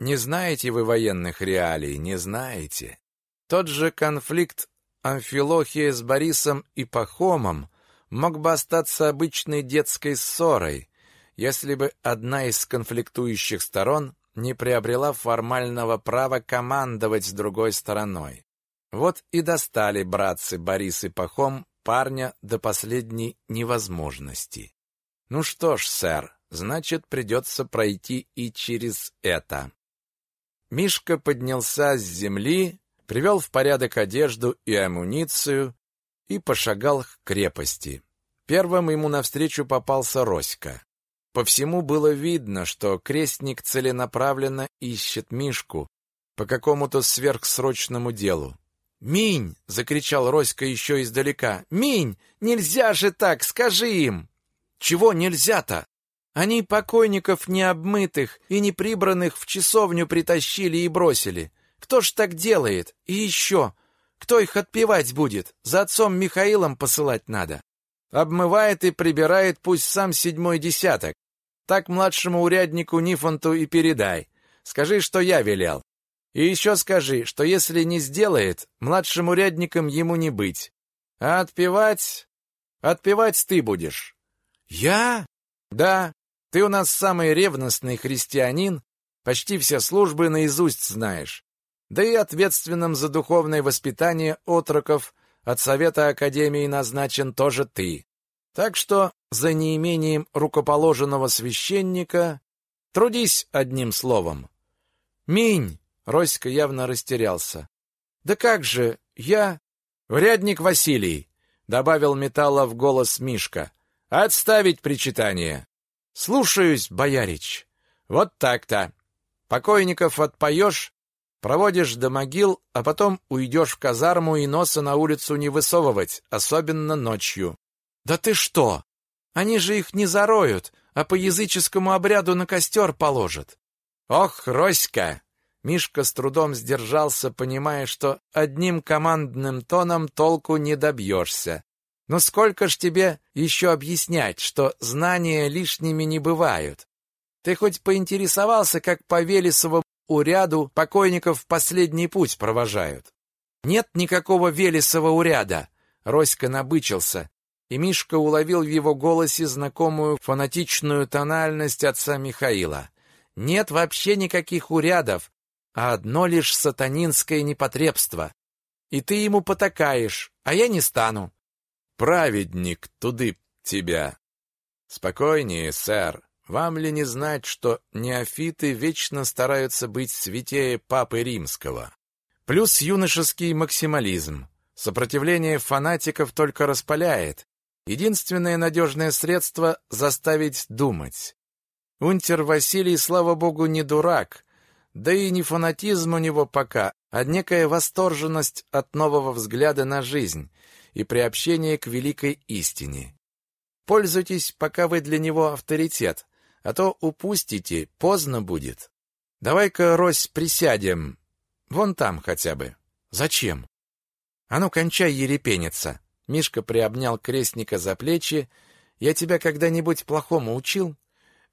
Не знаете вы военных реалий, не знаете. Тот же конфликт Амфилохия с Борисом и Пахомом мог бы остаться обычной детской ссорой, если бы одна из конфликтующих сторон не приобрела формального права командовать другой стороной. Вот и достали братцы Борис и Пахом парня до последней невозможности. Ну что ж, сэр, значит, придется пройти и через это. Мишка поднялся с земли, привел в порядок одежду и амуницию и пошагал к крепости. Первым ему навстречу попался Роська. По всему было видно, что крестник целенаправленно ищет Мишку по какому-то сверхсрочному делу. «Минь!» — закричал Роська еще издалека. «Минь! Нельзя же так! Скажи им!» «Чего нельзя-то? Они покойников необмытых и неприбранных в часовню притащили и бросили. Кто ж так делает? И еще! Кто их отпевать будет? За отцом Михаилом посылать надо. Обмывает и прибирает пусть сам седьмой десяток. Так младшему уряднику Нифонту и передай. Скажи, что я велел. И еще скажи, что если не сделает, младшим урядником ему не быть. А отпевать... Отпевать ты будешь. Я? Да, ты у нас самый ревностный христианин, почти все службы наизусть знаешь да и ответственным за духовное воспитание отроков от Совета Академии назначен тоже ты. Так что за неимением рукоположенного священника трудись одним словом. Минь! Роська явно растерялся. Да как же, я... Врядник Василий, добавил металла в голос Мишка. Отставить причитание. Слушаюсь, боярич. Вот так-то. Покойников отпоешь, Проводишь до могил, а потом уйдешь в казарму и носа на улицу не высовывать, особенно ночью. Да ты что? Они же их не зароют, а по языческому обряду на костер положат. Ох, Роська! Мишка с трудом сдержался, понимая, что одним командным тоном толку не добьешься. Но сколько ж тебе еще объяснять, что знания лишними не бывают? Ты хоть поинтересовался, как по Велесову уряду покойников последний путь провожают. Нет никакого Велесова уряда. Роська набычился, и Мишка уловил в его голосе знакомую фанатичную тональность отца Михаила. Нет вообще никаких урядов, а одно лишь сатанинское непотребство. И ты ему потакаешь, а я не стану. Праведник, туды тебя. Спокойнее, сэр. Вам ли не знать, что неофиты вечно стараются быть святее Папы Римского? Плюс юношеский максимализм. Сопротивление фанатиков только распаляет. Единственное надежное средство — заставить думать. Унтер Василий, слава богу, не дурак, да и не фанатизм у него пока, а некая восторженность от нового взгляда на жизнь и приобщение к великой истине. Пользуйтесь, пока вы для него авторитет, а то упустите, поздно будет. Давай-ка, Рось, присядем. Вон там хотя бы. Зачем? А ну, кончай ерепениться. Мишка приобнял крестника за плечи. Я тебя когда-нибудь плохому учил?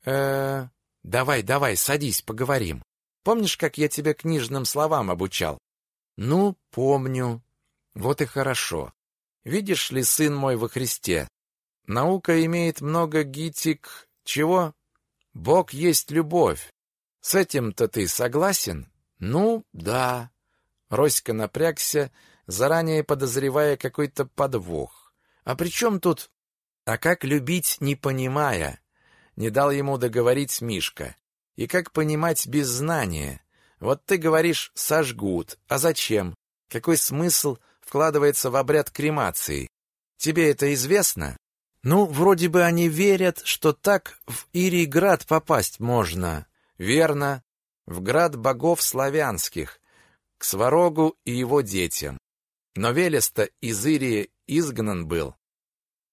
э, Давай, давай, садись, поговорим. Помнишь, как я тебя книжным словам обучал? Ну, помню. Вот и хорошо. Видишь ли, сын мой во Христе, наука имеет много гитик... Чего? Бог есть любовь. С этим-то ты согласен? Ну, да. Роська напрягся, заранее подозревая какой-то подвох. А при чем тут... А как любить, не понимая? Не дал ему договорить Мишка. И как понимать без знания? Вот ты говоришь «сожгут». А зачем? Какой смысл вкладывается в обряд кремации? Тебе это известно? Ну, вроде бы они верят, что так в Ирий-град попасть можно. Верно, в град богов славянских, к Сварогу и его детям. Но Велеста из Ирии изгнан был,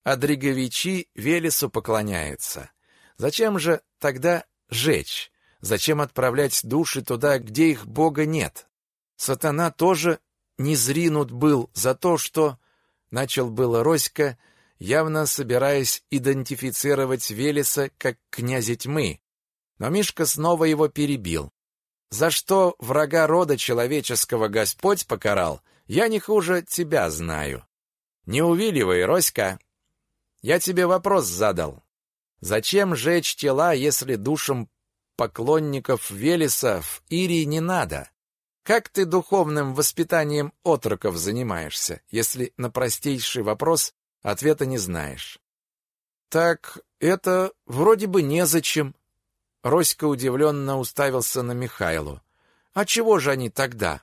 а Дриговичи Велесу поклоняются. Зачем же тогда жечь? Зачем отправлять души туда, где их бога нет? Сатана тоже не зринут был за то, что... Начал было Роська, явно собираясь идентифицировать Велеса как князя тьмы. Но Мишка снова его перебил. За что врага рода человеческого Господь покарал, я не хуже тебя знаю. Не увиливай, Роська. Я тебе вопрос задал. Зачем жечь тела, если душам поклонников Велеса в Ирии не надо? Как ты духовным воспитанием отроков занимаешься, если на простейший вопрос Ответа не знаешь. Так это вроде бы незачем. Роська удивленно уставился на Михайлу. А чего же они тогда?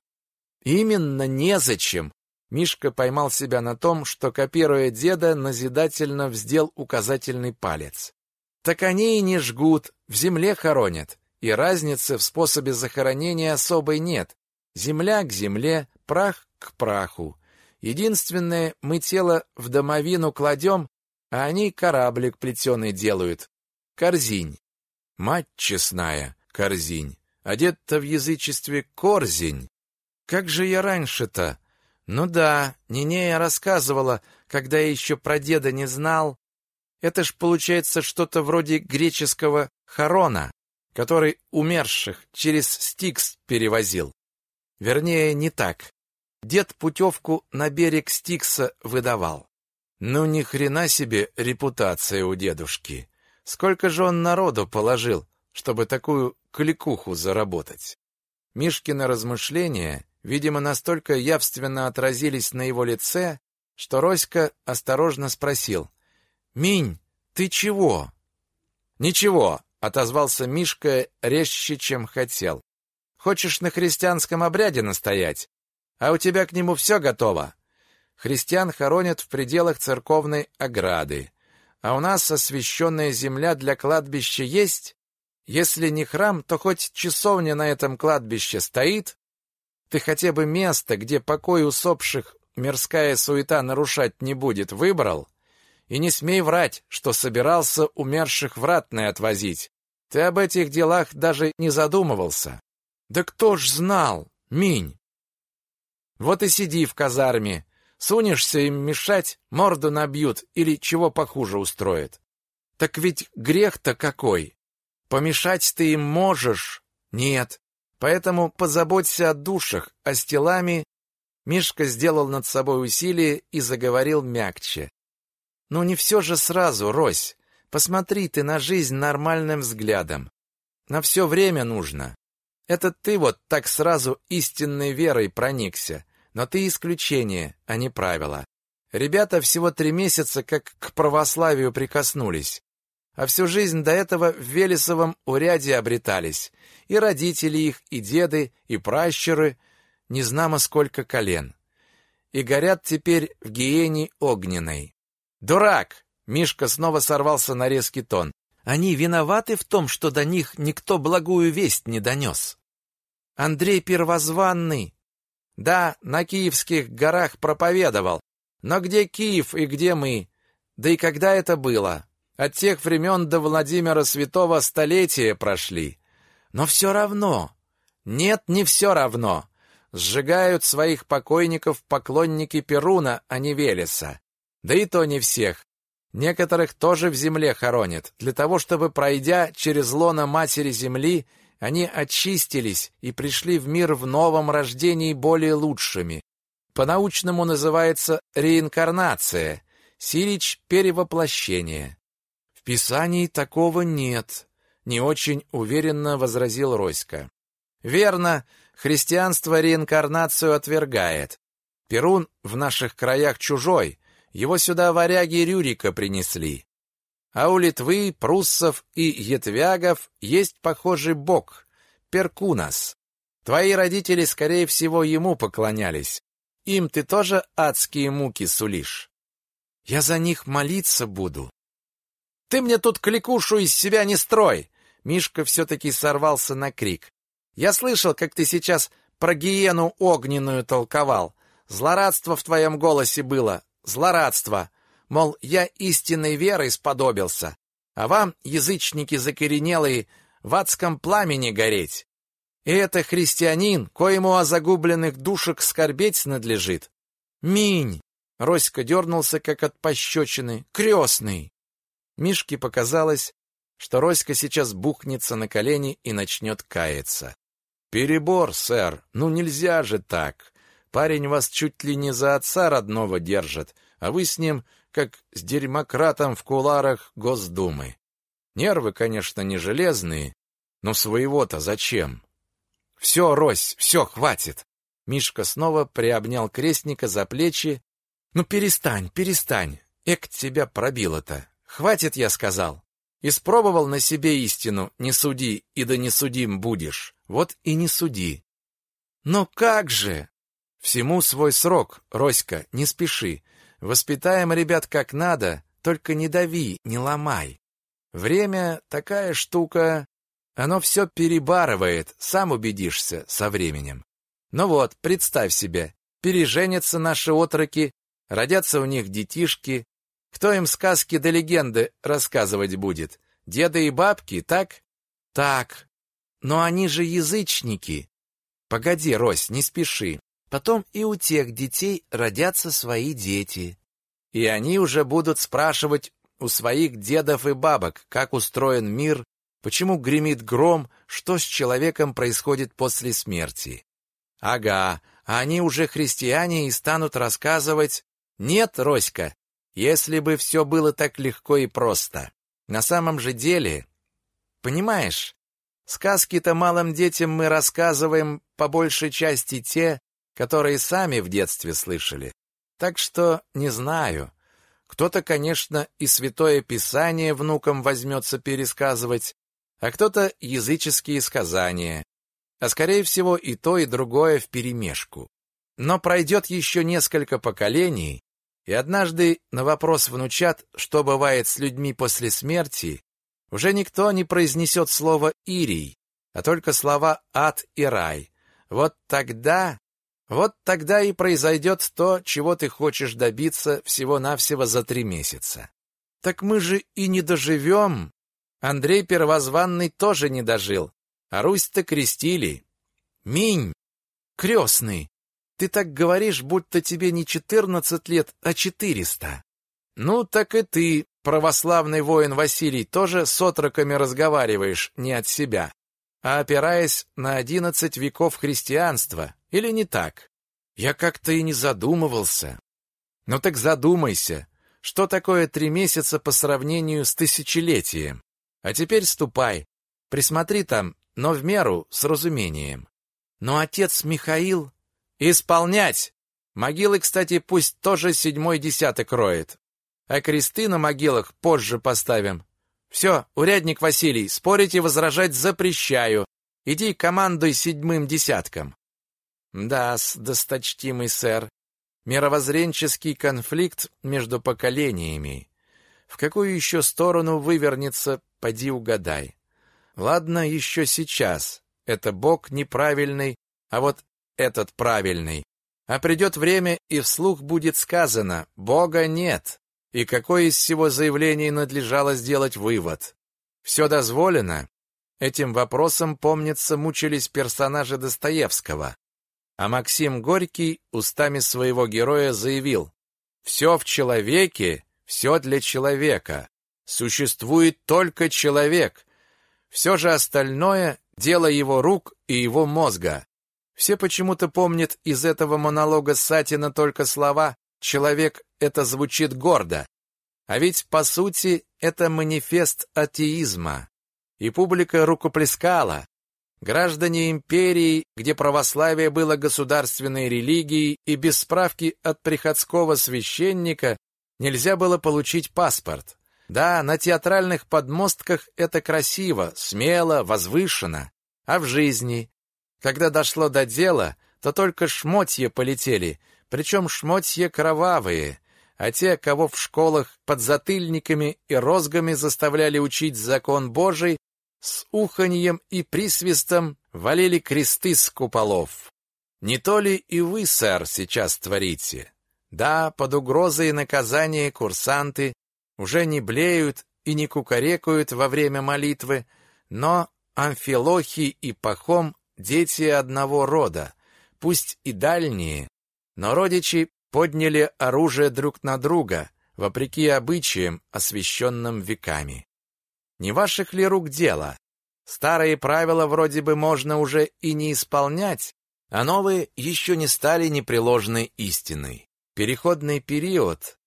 Именно незачем. Мишка поймал себя на том, что, копируя деда, назидательно вздел указательный палец. Так они и не жгут, в земле хоронят, и разницы в способе захоронения особой нет. Земля к земле, прах к праху. Единственное, мы тело в домовину кладем, а они кораблик плетеный делают. Корзинь. Мать честная, корзинь. Одет-то в язычестве корзинь. Как же я раньше-то? Ну да, Нинея рассказывала, когда я еще про деда не знал. Это ж получается что-то вроде греческого хорона, который умерших через Стикс перевозил. Вернее, не так. Дед путевку на берег Стикса выдавал. Ну ни хрена себе репутация у дедушки. Сколько же он народу положил, чтобы такую кликуху заработать? Мишкины размышления, видимо, настолько явственно отразились на его лице, что Роська осторожно спросил. «Минь, ты чего?» «Ничего», — отозвался Мишка резче, чем хотел. «Хочешь на христианском обряде настоять? А у тебя к нему все готово?» Христиан хоронят в пределах церковной ограды. А у нас освященная земля для кладбища есть? Если не храм, то хоть часовня на этом кладбище стоит? Ты хотя бы место, где покой усопших мирская суета нарушать не будет, выбрал? И не смей врать, что собирался умерших в ратное отвозить. Ты об этих делах даже не задумывался. Да кто ж знал, Минь? Вот и сиди в казарме, Сунешься им мешать, морду набьют или чего похуже устроят. Так ведь грех-то какой? Помешать ты им можешь? Нет. Поэтому позаботься о душах, а с. Мишка сделал над собой усилие и заговорил мягче. Ну не все же сразу, Рось. Посмотри ты на жизнь нормальным взглядом. На все время нужно. Это ты вот так сразу истинной верой проникся. Но ты исключение, а не правило. Ребята всего три месяца как к православию прикоснулись. А всю жизнь до этого в Велесовом уряде обретались. И родители их, и деды, и пращуры, незнамо сколько колен. И горят теперь в гиене огненной. «Дурак!» — Мишка снова сорвался на резкий тон. «Они виноваты в том, что до них никто благую весть не донес. Андрей Первозванный да, на Киевских горах проповедовал. Но где Киев и где мы? Да и когда это было? От тех времен до Владимира Святого столетия прошли. Но все равно. Нет, не все равно. Сжигают своих покойников поклонники Перуна, а не Велеса. Да и то не всех. Некоторых тоже в земле хоронят, для того, чтобы, пройдя через лоно Матери Земли, они очистились и пришли в мир в новом рождении более лучшими. По-научному называется реинкарнация, Сирич – перевоплощение. В Писании такого нет, не очень уверенно возразил Роська. Верно, христианство реинкарнацию отвергает. Перун в наших краях чужой, его сюда варяги Рюрика принесли. А у Литвы, пруссов и етвягов есть похожий бог — Перкунас. Твои родители, скорее всего, ему поклонялись. Им ты тоже адские муки сулишь. Я за них молиться буду. Ты мне тут кликушу из себя не строй! Мишка все-таки сорвался на крик. Я слышал, как ты сейчас про гиену огненную толковал. Злорадство в твоем голосе было. Злорадство мол, я истинной верой сподобился, а вам, язычники закоренелые, в адском пламени гореть. И это христианин, коему о загубленных душах скорбеть надлежит. Минь! Роська дернулся, как от пощечины. Крестный! Мишке показалось, что Роська сейчас бухнется на колени и начнет каяться. «Перебор, сэр, ну нельзя же так. Парень вас чуть ли не за отца родного держит, а вы с ним как с дерьмократом в куларах Госдумы. Нервы, конечно, не железные, но своего-то зачем? Все, Рось, все, хватит. Мишка снова приобнял крестника за плечи. Ну перестань, перестань. Эк тебя пробило-то. Хватит, я сказал. Испробовал на себе истину, не суди, и да не судим будешь. Вот и не суди. Но как же? Всему свой срок, Роська, не спеши. Воспитаем ребят как надо, только не дави, не ломай. Время такая штука, оно все перебарывает, сам убедишься со временем. Ну вот, представь себе, переженятся наши отроки, родятся у них детишки, кто им сказки да легенды рассказывать будет? Деды и бабки, так? Так. Но они же язычники. Погоди, Рось, не спеши. Потом и у тех детей родятся свои дети. И они уже будут спрашивать у своих дедов и бабок, как устроен мир, почему гремит гром, что с человеком происходит после смерти. Ага, а они уже христиане и станут рассказывать «Нет, Роська, если бы все было так легко и просто». На самом же деле, понимаешь, сказки-то малым детям мы рассказываем по большей части те, которые сами в детстве слышали. Так что не знаю. Кто-то, конечно, и Святое Писание внукам возьмется пересказывать, а кто-то языческие сказания. А скорее всего и то, и другое вперемешку. Но пройдет еще несколько поколений, и однажды на вопрос внучат, что бывает с людьми после смерти, уже никто не произнесет слово «ирий», а только слова «ад» и «рай». Вот тогда, вот тогда и произойдет то, чего ты хочешь добиться всего-навсего за три месяца. Так мы же и не доживем. Андрей Первозванный тоже не дожил, а Русь-то крестили. Минь, крестный, ты так говоришь, будто тебе не четырнадцать лет, а четыреста. Ну, так и ты, православный воин Василий, тоже с отроками разговариваешь не от себя, а опираясь на одиннадцать веков христианства, или не так? Я как-то и не задумывался. Ну так задумайся, что такое три месяца по сравнению с тысячелетием? А теперь ступай, присмотри там, но в меру, с разумением. Но отец Михаил Исполнять! Могилы, кстати, пусть тоже седьмой десяток роет. А кресты на могилах позже поставим. Все, урядник Василий, спорить и возражать запрещаю. Иди командуй седьмым десятком. Да, досточтимый сэр, мировоззренческий конфликт между поколениями. В какую еще сторону вывернется, поди угадай. Ладно, еще сейчас. Это бог неправильный, а вот этот правильный. А придет время, и вслух будет сказано «Бога нет». И какой из всего заявлений надлежало сделать вывод? Все дозволено? Этим вопросом, помнится, мучились персонажи Достоевского. А Максим Горький устами своего героя заявил «Все в человеке, все для человека. Существует только человек. Все же остальное – дело его рук и его мозга. Все почему-то помнят из этого монолога Сатина только слова «человек» — это звучит гордо. А ведь, по сути, это манифест атеизма. И публика рукоплескала. Граждане империи, где православие было государственной религией и без справки от приходского священника нельзя было получить паспорт. Да, на театральных подмостках это красиво, смело, возвышенно. А в жизни когда дошло до дела, то только шмотья полетели, причем шмотья кровавые, а те, кого в школах под затыльниками и розгами заставляли учить закон Божий, с уханьем и присвистом валили кресты с куполов. Не то ли и вы, сэр, сейчас творите? Да, под угрозой наказания курсанты уже не блеют и не кукарекают во время молитвы, но Амфилохий и Пахом дети одного рода, пусть и дальние, но родичи подняли оружие друг на друга, вопреки обычаям, освященным веками. Не ваших ли рук дело? Старые правила вроде бы можно уже и не исполнять, а новые еще не стали непреложной истиной. Переходный период,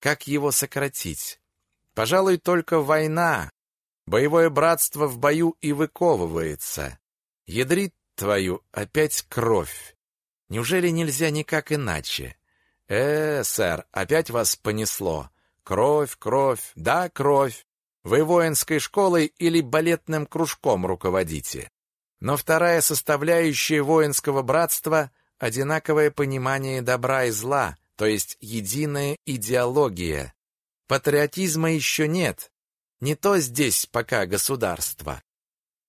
как его сократить? Пожалуй, только война, боевое братство в бою и выковывается. Ядрит твою, опять кровь. Неужели нельзя никак иначе? Э, сэр, опять вас понесло. Кровь, кровь, да, кровь. Вы воинской школой или балетным кружком руководите. Но вторая составляющая воинского братства — одинаковое понимание добра и зла, то есть единая идеология. Патриотизма еще нет. Не то здесь пока государство.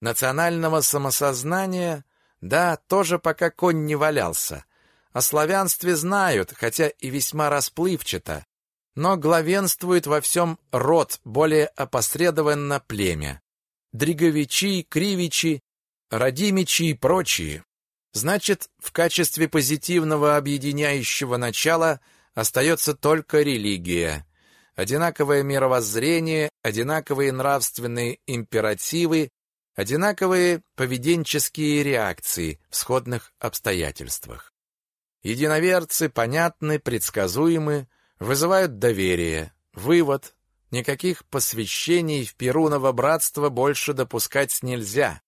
Национального самосознания, да, тоже пока конь не валялся. О славянстве знают, хотя и весьма расплывчато, но главенствует во всем род, более опосредованно племя. Дриговичи, Кривичи, Радимичи и прочие. Значит, в качестве позитивного объединяющего начала остается только религия. Одинаковое мировоззрение, одинаковые нравственные императивы, одинаковые поведенческие реакции в сходных обстоятельствах. Единоверцы понятны, предсказуемы, вызывают доверие. Вывод – никаких посвящений в Перуново братство больше допускать нельзя.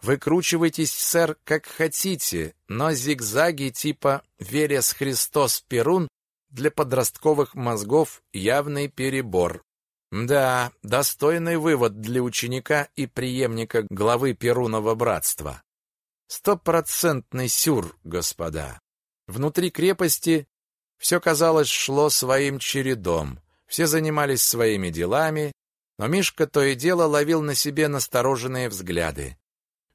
Выкручивайтесь, сэр, как хотите, но зигзаги типа «Верес Христос Перун» для подростковых мозгов явный перебор. Да, достойный вывод для ученика и преемника главы Перунова братства. Стопроцентный сюр, господа. Внутри крепости все, казалось, шло своим чередом. Все занимались своими делами, но Мишка то и дело ловил на себе настороженные взгляды.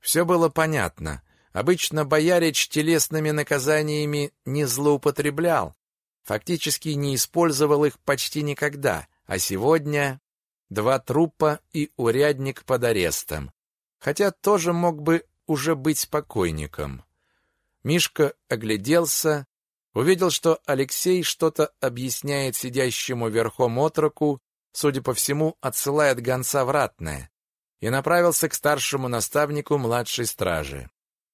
Все было понятно. Обычно боярич телесными наказаниями не злоупотреблял, фактически не использовал их почти никогда, а сегодня два трупа и урядник под арестом. Хотя тоже мог бы уже быть покойником. Мишка огляделся, увидел, что Алексей что-то объясняет сидящему верхом отроку, судя по всему, отсылает гонца в ратное и направился к старшему наставнику младшей стражи.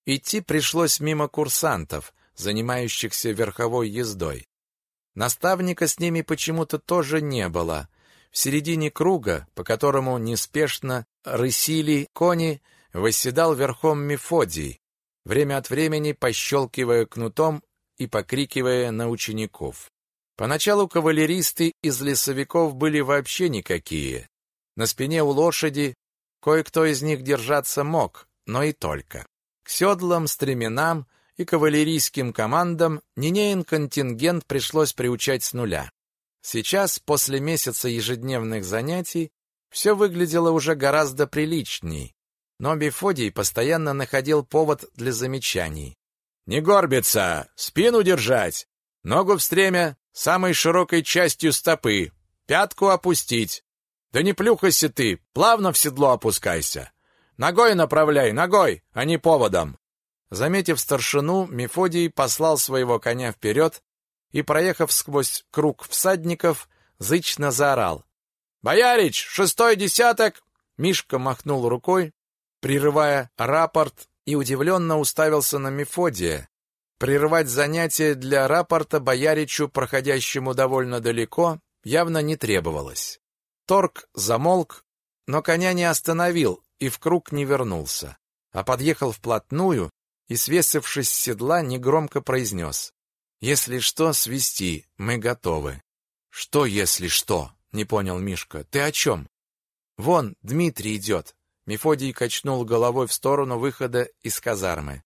Идти пришлось мимо курсантов, занимающихся верховой ездой. Наставника с ними почему-то тоже не было. В середине круга, по которому неспешно рысили кони, восседал верхом Мефодий, время от времени пощелкивая кнутом и покрикивая на учеников. Поначалу кавалеристы из лесовиков были вообще никакие. На спине у лошади Кое-кто из них держаться мог, но и только. К седлам, стременам и кавалерийским командам Нинеин контингент пришлось приучать с нуля. Сейчас, после месяца ежедневных занятий, все выглядело уже гораздо приличней, но Бефодий постоянно находил повод для замечаний. «Не горбиться! Спину держать! Ногу в стремя самой широкой частью стопы! Пятку опустить! Да не плюхайся ты, плавно в седло опускайся. Ногой направляй, ногой, а не поводом. Заметив старшину, Мефодий послал своего коня вперед и, проехав сквозь круг всадников, зычно заорал. «Боярич, шестой десяток!» Мишка махнул рукой, прерывая рапорт, и удивленно уставился на Мефодия. Прерывать занятие для рапорта бояричу, проходящему довольно далеко, явно не требовалось. Торг замолк, но коня не остановил и в круг не вернулся, а подъехал вплотную и, свесившись с седла, негромко произнес. «Если что, свести, мы готовы». «Что, если что?» — не понял Мишка. «Ты о чем?» «Вон, Дмитрий идет». Мефодий качнул головой в сторону выхода из казармы.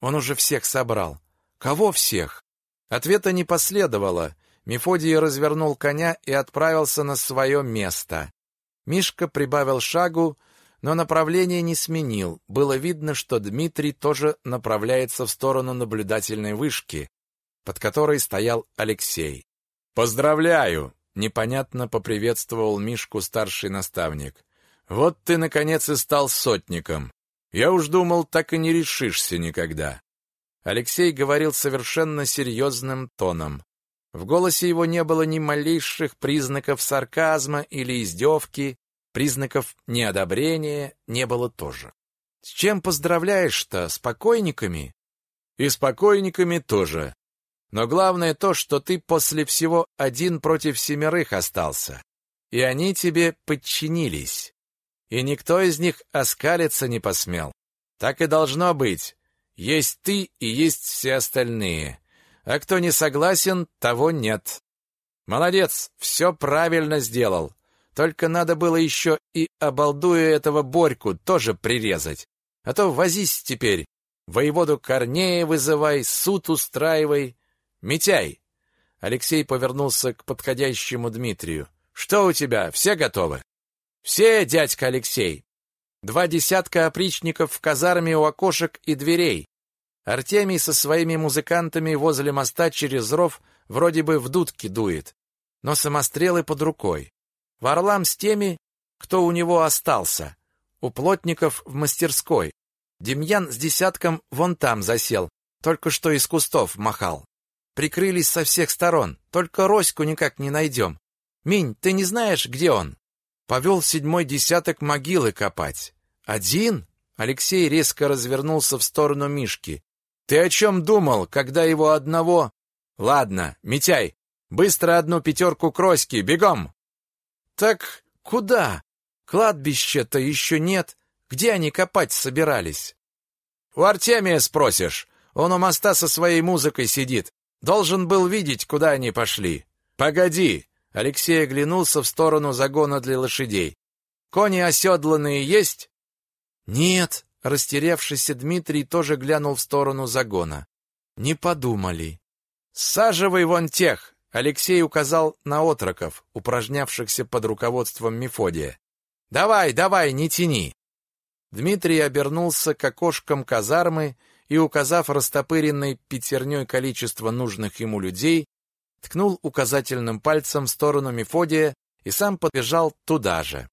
«Он уже всех собрал». «Кого всех?» Ответа не последовало, Мефодий развернул коня и отправился на свое место. Мишка прибавил шагу, но направление не сменил. Было видно, что Дмитрий тоже направляется в сторону наблюдательной вышки, под которой стоял Алексей. «Поздравляю!» — непонятно поприветствовал Мишку старший наставник. «Вот ты, наконец, и стал сотником. Я уж думал, так и не решишься никогда». Алексей говорил совершенно серьезным тоном. В голосе его не было ни малейших признаков сарказма или издевки, признаков неодобрения не было тоже. С чем поздравляешь-то? С покойниками? И с покойниками тоже. Но главное то, что ты после всего один против семерых остался. И они тебе подчинились. И никто из них оскалиться не посмел. Так и должно быть. Есть ты и есть все остальные а кто не согласен, того нет. Молодец, все правильно сделал. Только надо было еще и обалдуя этого Борьку тоже прирезать. А то возись теперь. Воеводу Корнея вызывай, суд устраивай. Митяй. Алексей повернулся к подходящему Дмитрию. Что у тебя, все готовы? Все, дядька Алексей. Два десятка опричников в казарме у окошек и дверей. Артемий со своими музыкантами возле моста через ров вроде бы в дудки дует, но самострелы под рукой. Варлам с теми, кто у него остался. У плотников в мастерской. Демьян с десятком вон там засел, только что из кустов махал. Прикрылись со всех сторон, только Роську никак не найдем. Минь, ты не знаешь, где он? Повел седьмой десяток могилы копать. Один? Алексей резко развернулся в сторону Мишки. Ты о чем думал, когда его одного... Ладно, Митяй, быстро одну пятерку к Роське, бегом! Так куда? Кладбища-то еще нет. Где они копать собирались? У Артемия спросишь. Он у моста со своей музыкой сидит. Должен был видеть, куда они пошли. Погоди. Алексей оглянулся в сторону загона для лошадей. Кони оседланные есть? Нет. Растерявшийся Дмитрий тоже глянул в сторону загона. Не подумали. Саживай вон тех. Алексей указал на отроков, упражнявшихся под руководством Мефодия. Давай, давай, не тяни. Дмитрий обернулся к окошкам казармы и, указав растопыренной пятерней количество нужных ему людей, ткнул указательным пальцем в сторону Мефодия и сам побежал туда же.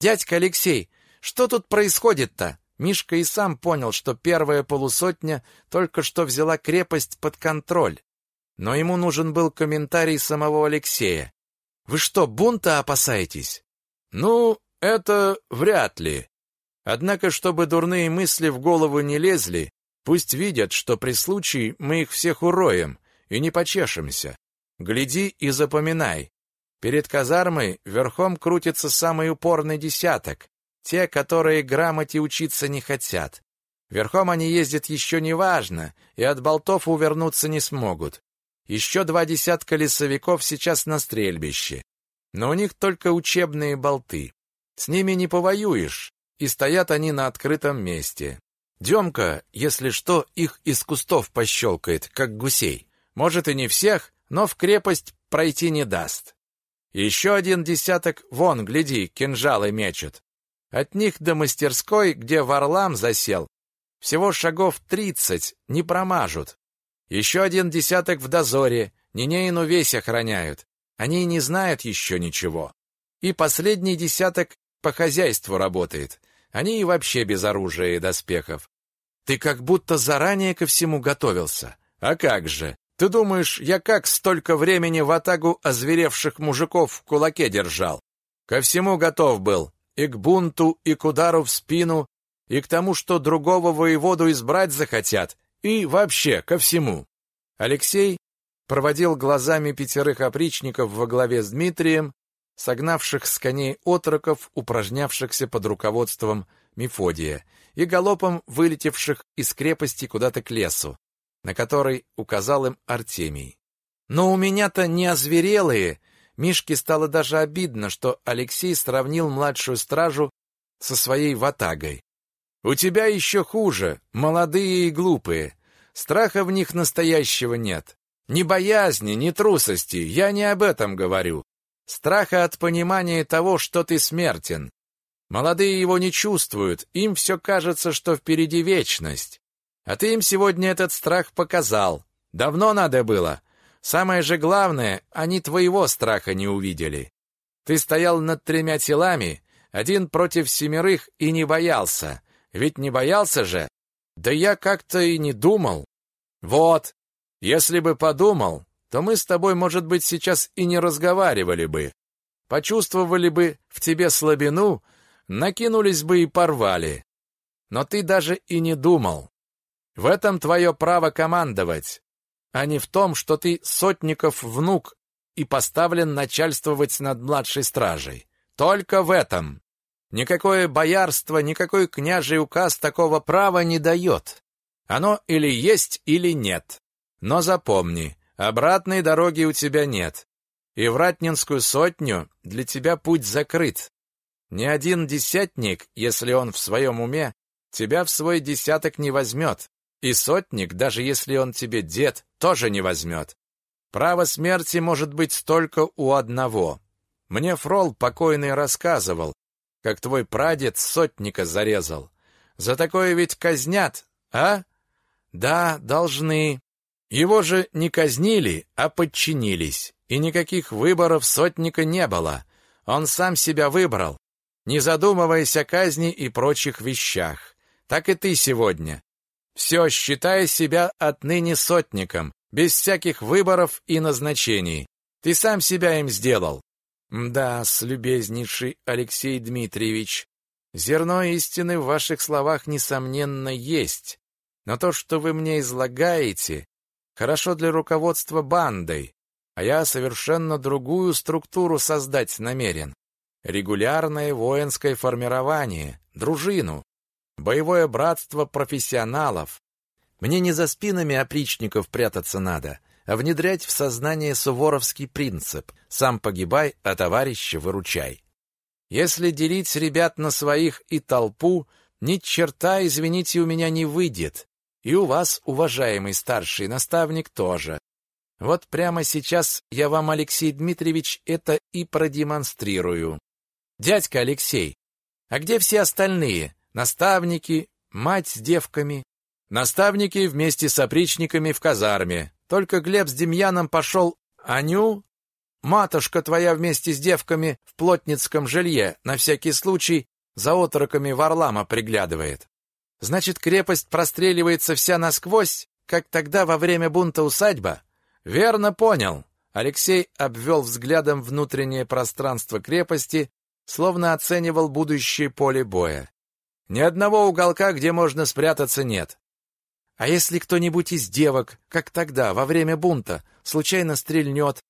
«Дядька Алексей, что тут происходит-то?» Мишка и сам понял, что первая полусотня только что взяла крепость под контроль. Но ему нужен был комментарий самого Алексея. «Вы что, бунта опасаетесь?» «Ну, это вряд ли. Однако, чтобы дурные мысли в голову не лезли, пусть видят, что при случае мы их всех уроем и не почешемся. Гляди и запоминай. Перед казармой верхом крутится самый упорный десяток, те, которые грамоте учиться не хотят. Верхом они ездят еще неважно, и от болтов увернуться не смогут. Еще два десятка лесовиков сейчас на стрельбище. Но у них только учебные болты. С ними не повоюешь, и стоят они на открытом месте. Демка, если что, их из кустов пощелкает, как гусей. Может и не всех, но в крепость пройти не даст. Еще один десяток, вон, гляди, кинжалы мечут. От них до мастерской, где Варлам засел, всего шагов тридцать, не промажут. Еще один десяток в дозоре, Нинеину весь охраняют. Они не знают еще ничего. И последний десяток по хозяйству работает. Они и вообще без оружия и доспехов. Ты как будто заранее ко всему готовился. А как же? Ты думаешь, я как столько времени в атагу озверевших мужиков в кулаке держал? Ко всему готов был. И к бунту, и к удару в спину, и к тому, что другого воеводу избрать захотят, и вообще ко всему. Алексей проводил глазами пятерых опричников во главе с Дмитрием, согнавших с коней отроков, упражнявшихся под руководством Мефодия, и галопом вылетевших из крепости куда-то к лесу, на который указал им Артемий. Но у меня-то не озверелые. Мишке стало даже обидно, что Алексей сравнил младшую стражу со своей ватагой. У тебя еще хуже, молодые и глупые. Страха в них настоящего нет. Ни боязни, ни трусости, я не об этом говорю. Страха от понимания того, что ты смертен. Молодые его не чувствуют, им все кажется, что впереди вечность. А ты им сегодня этот страх показал. Давно надо было. Самое же главное, они твоего страха не увидели. Ты стоял над тремя телами, один против семерых, и не боялся. Ведь не боялся же? Да я как-то и не думал. Вот, если бы подумал, то мы с тобой, может быть, сейчас и не разговаривали бы. Почувствовали бы в тебе слабину, накинулись бы и порвали. Но ты даже и не думал. В этом твое право командовать, а не в том, что ты сотников внук и поставлен начальствовать над младшей стражей. Только в этом. Никакое боярство, никакой княжий указ такого права не дает. Оно или есть, или нет. Но запомни, Обратной дороги у тебя нет. И в Ратнинскую сотню для тебя путь закрыт. Ни один десятник, если он в своем уме, тебя в свой десяток не возьмет. И сотник, даже если он тебе дед, тоже не возьмет. Право смерти может быть только у одного. Мне Фрол покойный рассказывал, как твой прадед сотника зарезал. За такое ведь казнят, а? Да, должны. Его же не казнили, а подчинились, и никаких выборов сотника не было. Он сам себя выбрал, не задумываясь о казни и прочих вещах. Так и ты сегодня. Все, считай себя отныне сотником, без всяких выборов и назначений. Ты сам себя им сделал. Да, с любезнейший Алексей Дмитриевич, зерно истины в ваших словах несомненно есть. Но то, что вы мне излагаете, хорошо для руководства бандой, а я совершенно другую структуру создать намерен. Регулярное воинское формирование, дружину, боевое братство профессионалов. Мне не за спинами опричников прятаться надо, а внедрять в сознание суворовский принцип «сам погибай, а товарища выручай». Если делить ребят на своих и толпу, ни черта, извините, у меня не выйдет. И у вас, уважаемый старший наставник, тоже. Вот прямо сейчас я вам, Алексей Дмитриевич, это и продемонстрирую. Дядька Алексей, а где все остальные? Наставники, мать с девками? Наставники вместе с опричниками в казарме. Только Глеб с Демьяном пошел Аню, матушка твоя вместе с девками в плотницком жилье, на всякий случай за отроками Варлама приглядывает. Значит, крепость простреливается вся насквозь, как тогда во время бунта усадьба? Верно понял. Алексей обвел взглядом внутреннее пространство крепости, словно оценивал будущее поле боя. Ни одного уголка, где можно спрятаться, нет. А если кто-нибудь из девок, как тогда, во время бунта, случайно стрельнет,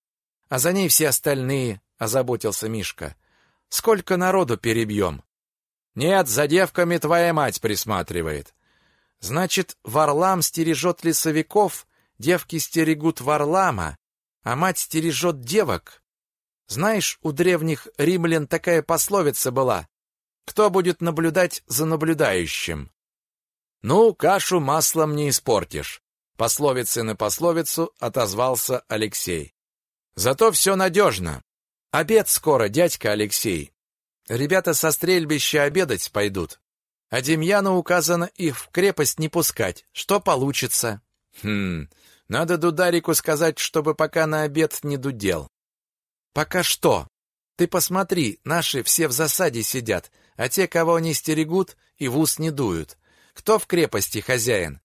а за ней все остальные, озаботился Мишка. Сколько народу перебьем? Нет, за девками твоя мать присматривает. Значит, Варлам стережет лесовиков, девки стерегут Варлама, а мать стережет девок. Знаешь, у древних римлян такая пословица была: кто будет наблюдать за наблюдающим? Ну, кашу маслом не испортишь. Пословицы на пословицу отозвался Алексей. Зато все надежно. Обед скоро, дядька Алексей. Ребята со стрельбища обедать пойдут. А Демьяну указано их в крепость не пускать. Что получится? Хм, надо Дударику сказать, чтобы пока на обед не дудел. Пока что? Ты посмотри, наши все в засаде сидят, а те, кого они стерегут, и в ус не дуют. Кто в крепости хозяин?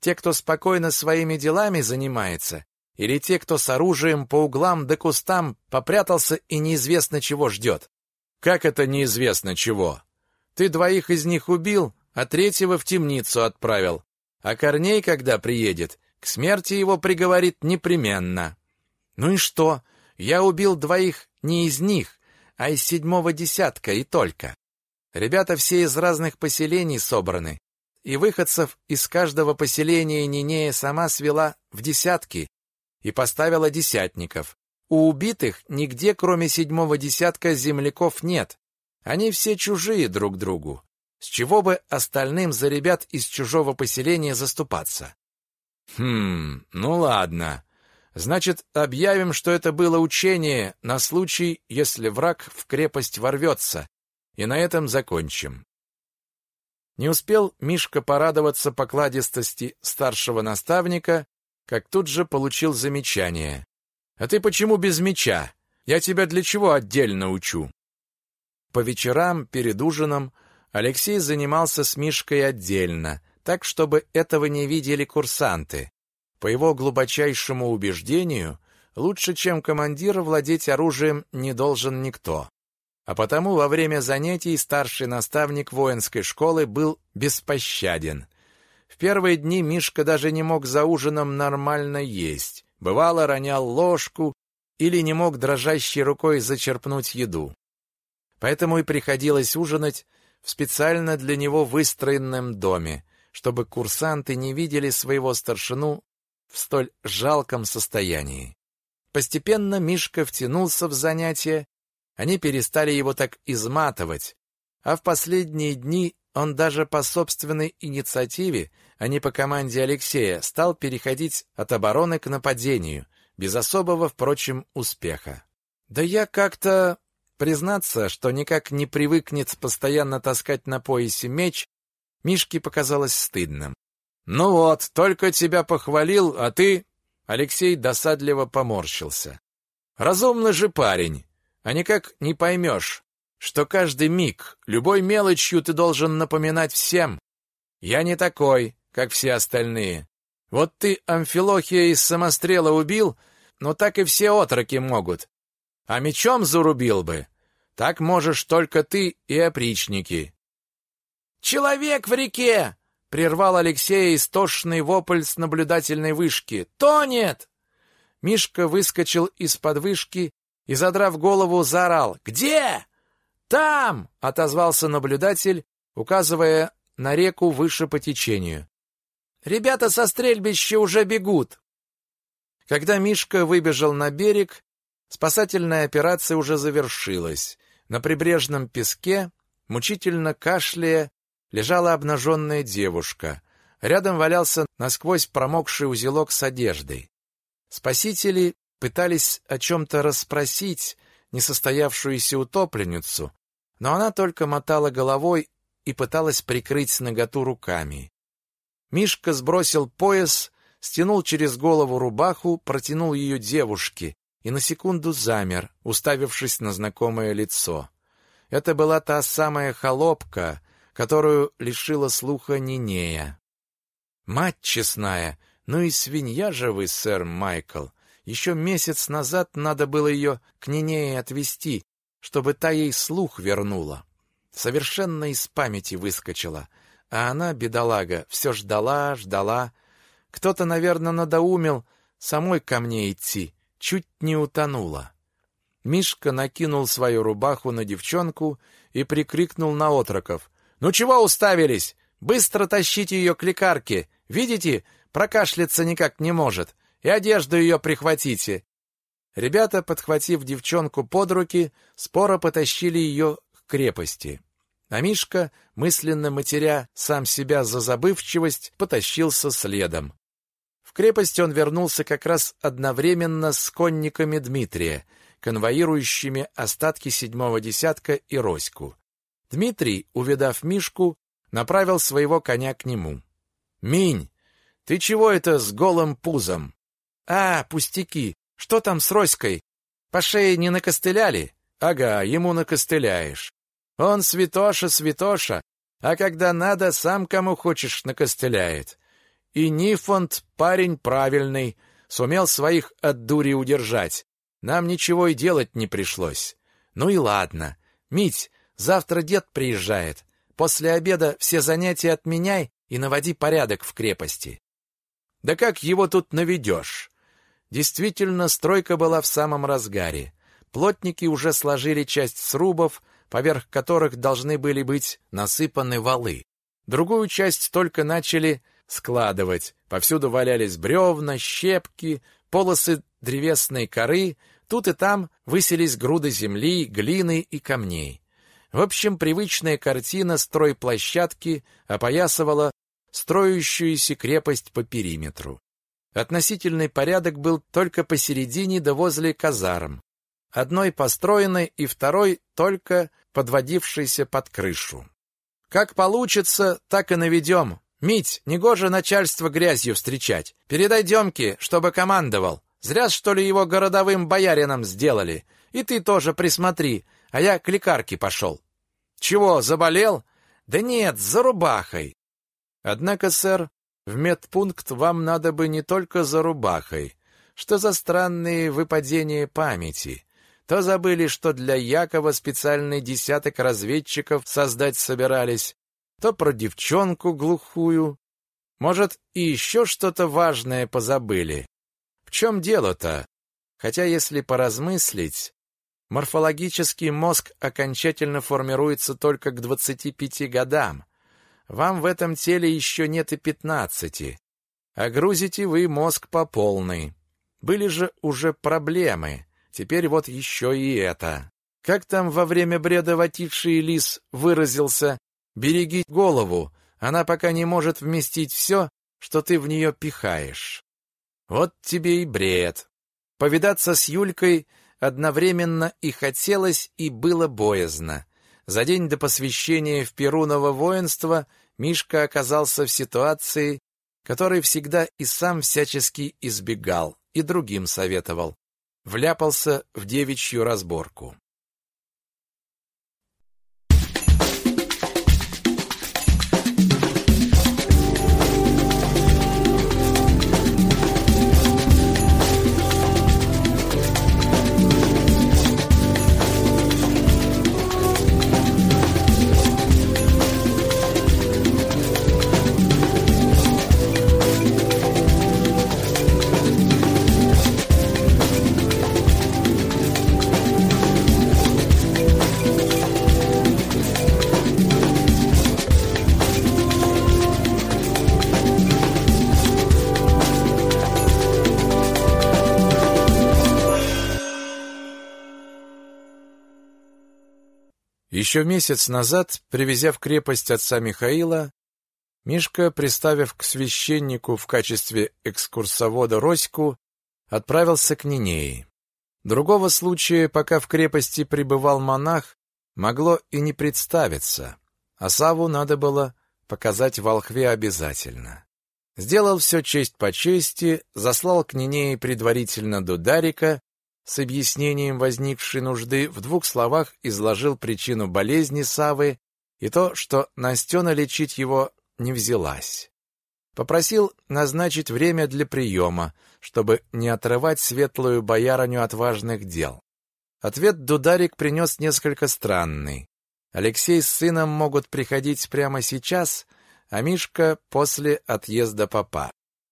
Те, кто спокойно своими делами занимается, или те, кто с оружием по углам да кустам попрятался и неизвестно чего ждет? Как это неизвестно чего? Ты двоих из них убил, а третьего в темницу отправил. А Корней, когда приедет, к смерти его приговорит непременно. Ну и что? Я убил двоих не из них, а из седьмого десятка и только. Ребята все из разных поселений собраны, и выходцев из каждого поселения Нинея сама свела в десятки и поставила десятников. У убитых нигде, кроме седьмого десятка, земляков нет. Они все чужие друг другу. С чего бы остальным за ребят из чужого поселения заступаться? Хм, ну ладно. Значит, объявим, что это было учение на случай, если враг в крепость ворвется, и на этом закончим. Не успел Мишка порадоваться покладистости старшего наставника, как тут же получил замечание. «А ты почему без меча? Я тебя для чего отдельно учу?» По вечерам, перед ужином, Алексей занимался с Мишкой отдельно, так, чтобы этого не видели курсанты. По его глубочайшему убеждению, лучше, чем командир, владеть оружием не должен никто. А потому во время занятий старший наставник воинской школы был беспощаден. В первые дни Мишка даже не мог за ужином нормально есть. Бывало, ронял ложку или не мог дрожащей рукой зачерпнуть еду. Поэтому и приходилось ужинать в специально для него выстроенном доме, чтобы курсанты не видели своего старшину в столь жалком состоянии. Постепенно Мишка втянулся в занятия они перестали его так изматывать, а в последние дни он даже по собственной инициативе, а не по команде Алексея, стал переходить от обороны к нападению, без особого, впрочем, успеха. Да я как-то признаться, что никак не привыкнет постоянно таскать на поясе меч, Мишке показалось стыдным. Ну вот, только тебя похвалил, а ты Алексей досадливо поморщился. Разумный же парень а никак не поймешь, что каждый миг, любой мелочью ты должен напоминать всем. Я не такой, как все остальные. Вот ты Амфилохия из самострела убил, но так и все отроки могут. А мечом зарубил бы. Так можешь только ты и опричники. «Человек в реке!» — прервал Алексея истошный вопль с наблюдательной вышки. «Тонет!» Мишка выскочил из-под вышки и, задрав голову, заорал. «Где?» «Там!» — отозвался наблюдатель, указывая на реку выше по течению. «Ребята со стрельбища уже бегут!» Когда Мишка выбежал на берег, спасательная операция уже завершилась. На прибрежном песке, мучительно кашляя, лежала обнаженная девушка. Рядом валялся насквозь промокший узелок с одеждой. Спасители пытались о чем-то расспросить несостоявшуюся утопленницу, но она только мотала головой и пыталась прикрыть наготу руками. Мишка сбросил пояс, стянул через голову рубаху, протянул ее девушке и на секунду замер, уставившись на знакомое лицо. Это была та самая холопка, которую лишила слуха Нинея. «Мать честная!» Ну и свинья же вы, сэр Майкл. Еще месяц назад надо было ее к Нинее отвезти, чтобы та ей слух вернула. Совершенно из памяти выскочила. А она, бедолага, все ждала, ждала. Кто-то, наверное, надоумил самой ко мне идти. Чуть не утонула. Мишка накинул свою рубаху на девчонку и прикрикнул на отроков. «Ну чего уставились? Быстро тащите ее к лекарке! Видите, Прокашляться никак не может. И одежду ее прихватите. Ребята, подхватив девчонку под руки, споро потащили ее к крепости. А Мишка, мысленно матеря сам себя за забывчивость, потащился следом. В крепость он вернулся как раз одновременно с конниками Дмитрия, конвоирующими остатки седьмого десятка и Роську. Дмитрий, увидав Мишку, направил своего коня к нему. «Минь, ты чего это с голым пузом? А, пустяки. Что там с Роськой? По шее не накостыляли? Ага, ему накостыляешь. Он святоша, святоша, а когда надо, сам кому хочешь накостыляет. И Нифонт парень правильный, сумел своих от дури удержать. Нам ничего и делать не пришлось. Ну и ладно. Мить, завтра дед приезжает. После обеда все занятия отменяй и наводи порядок в крепости. Да как его тут наведешь? Действительно, стройка была в самом разгаре. Плотники уже сложили часть срубов, поверх которых должны были быть насыпаны валы. Другую часть только начали складывать. Повсюду валялись бревна, щепки, полосы древесной коры, тут и там высились груды земли, глины и камней. В общем, привычная картина стройплощадки опоясывала строящуюся крепость по периметру. Относительный порядок был только посередине да возле казарм. Одной построенной и второй только подводившейся под крышу. Как получится, так и наведем. Мить, негоже начальство грязью встречать. Передай Демке, чтобы командовал. Зря, что ли, его городовым боярином сделали. И ты тоже присмотри, а я к лекарке пошел. Чего, заболел? Да нет, за рубахой. Однако, сэр, в медпункт вам надо бы не только за рубахой. Что за странные выпадения памяти? То забыли, что для Якова специальный десяток разведчиков создать собирались, то про девчонку глухую. Может, и еще что-то важное позабыли. В чем дело-то? Хотя, если поразмыслить, морфологический мозг окончательно формируется только к 25 годам, вам в этом теле еще нет и пятнадцати, а грузите вы мозг по полной. Были же уже проблемы, теперь вот еще и это. Как там во время бреда вативший лис выразился «береги голову, она пока не может вместить все, что ты в нее пихаешь». Вот тебе и бред. Повидаться с Юлькой одновременно и хотелось, и было боязно. За день до посвящения в Перуново воинство Мишка оказался в ситуации, которой всегда и сам всячески избегал, и другим советовал. Вляпался в девичью разборку. Еще месяц назад, привезя в крепость отца Михаила, Мишка, приставив к священнику в качестве экскурсовода Роську, отправился к Нинеи. Другого случая, пока в крепости пребывал монах, могло и не представиться, а Саву надо было показать волхве обязательно. Сделал все честь по чести, заслал к Нинее предварительно Дударика с объяснением возникшей нужды, в двух словах изложил причину болезни Савы и то, что Настена лечить его не взялась. Попросил назначить время для приема, чтобы не отрывать светлую боярыню от важных дел. Ответ Дударик принес несколько странный. Алексей с сыном могут приходить прямо сейчас, а Мишка после отъезда папа.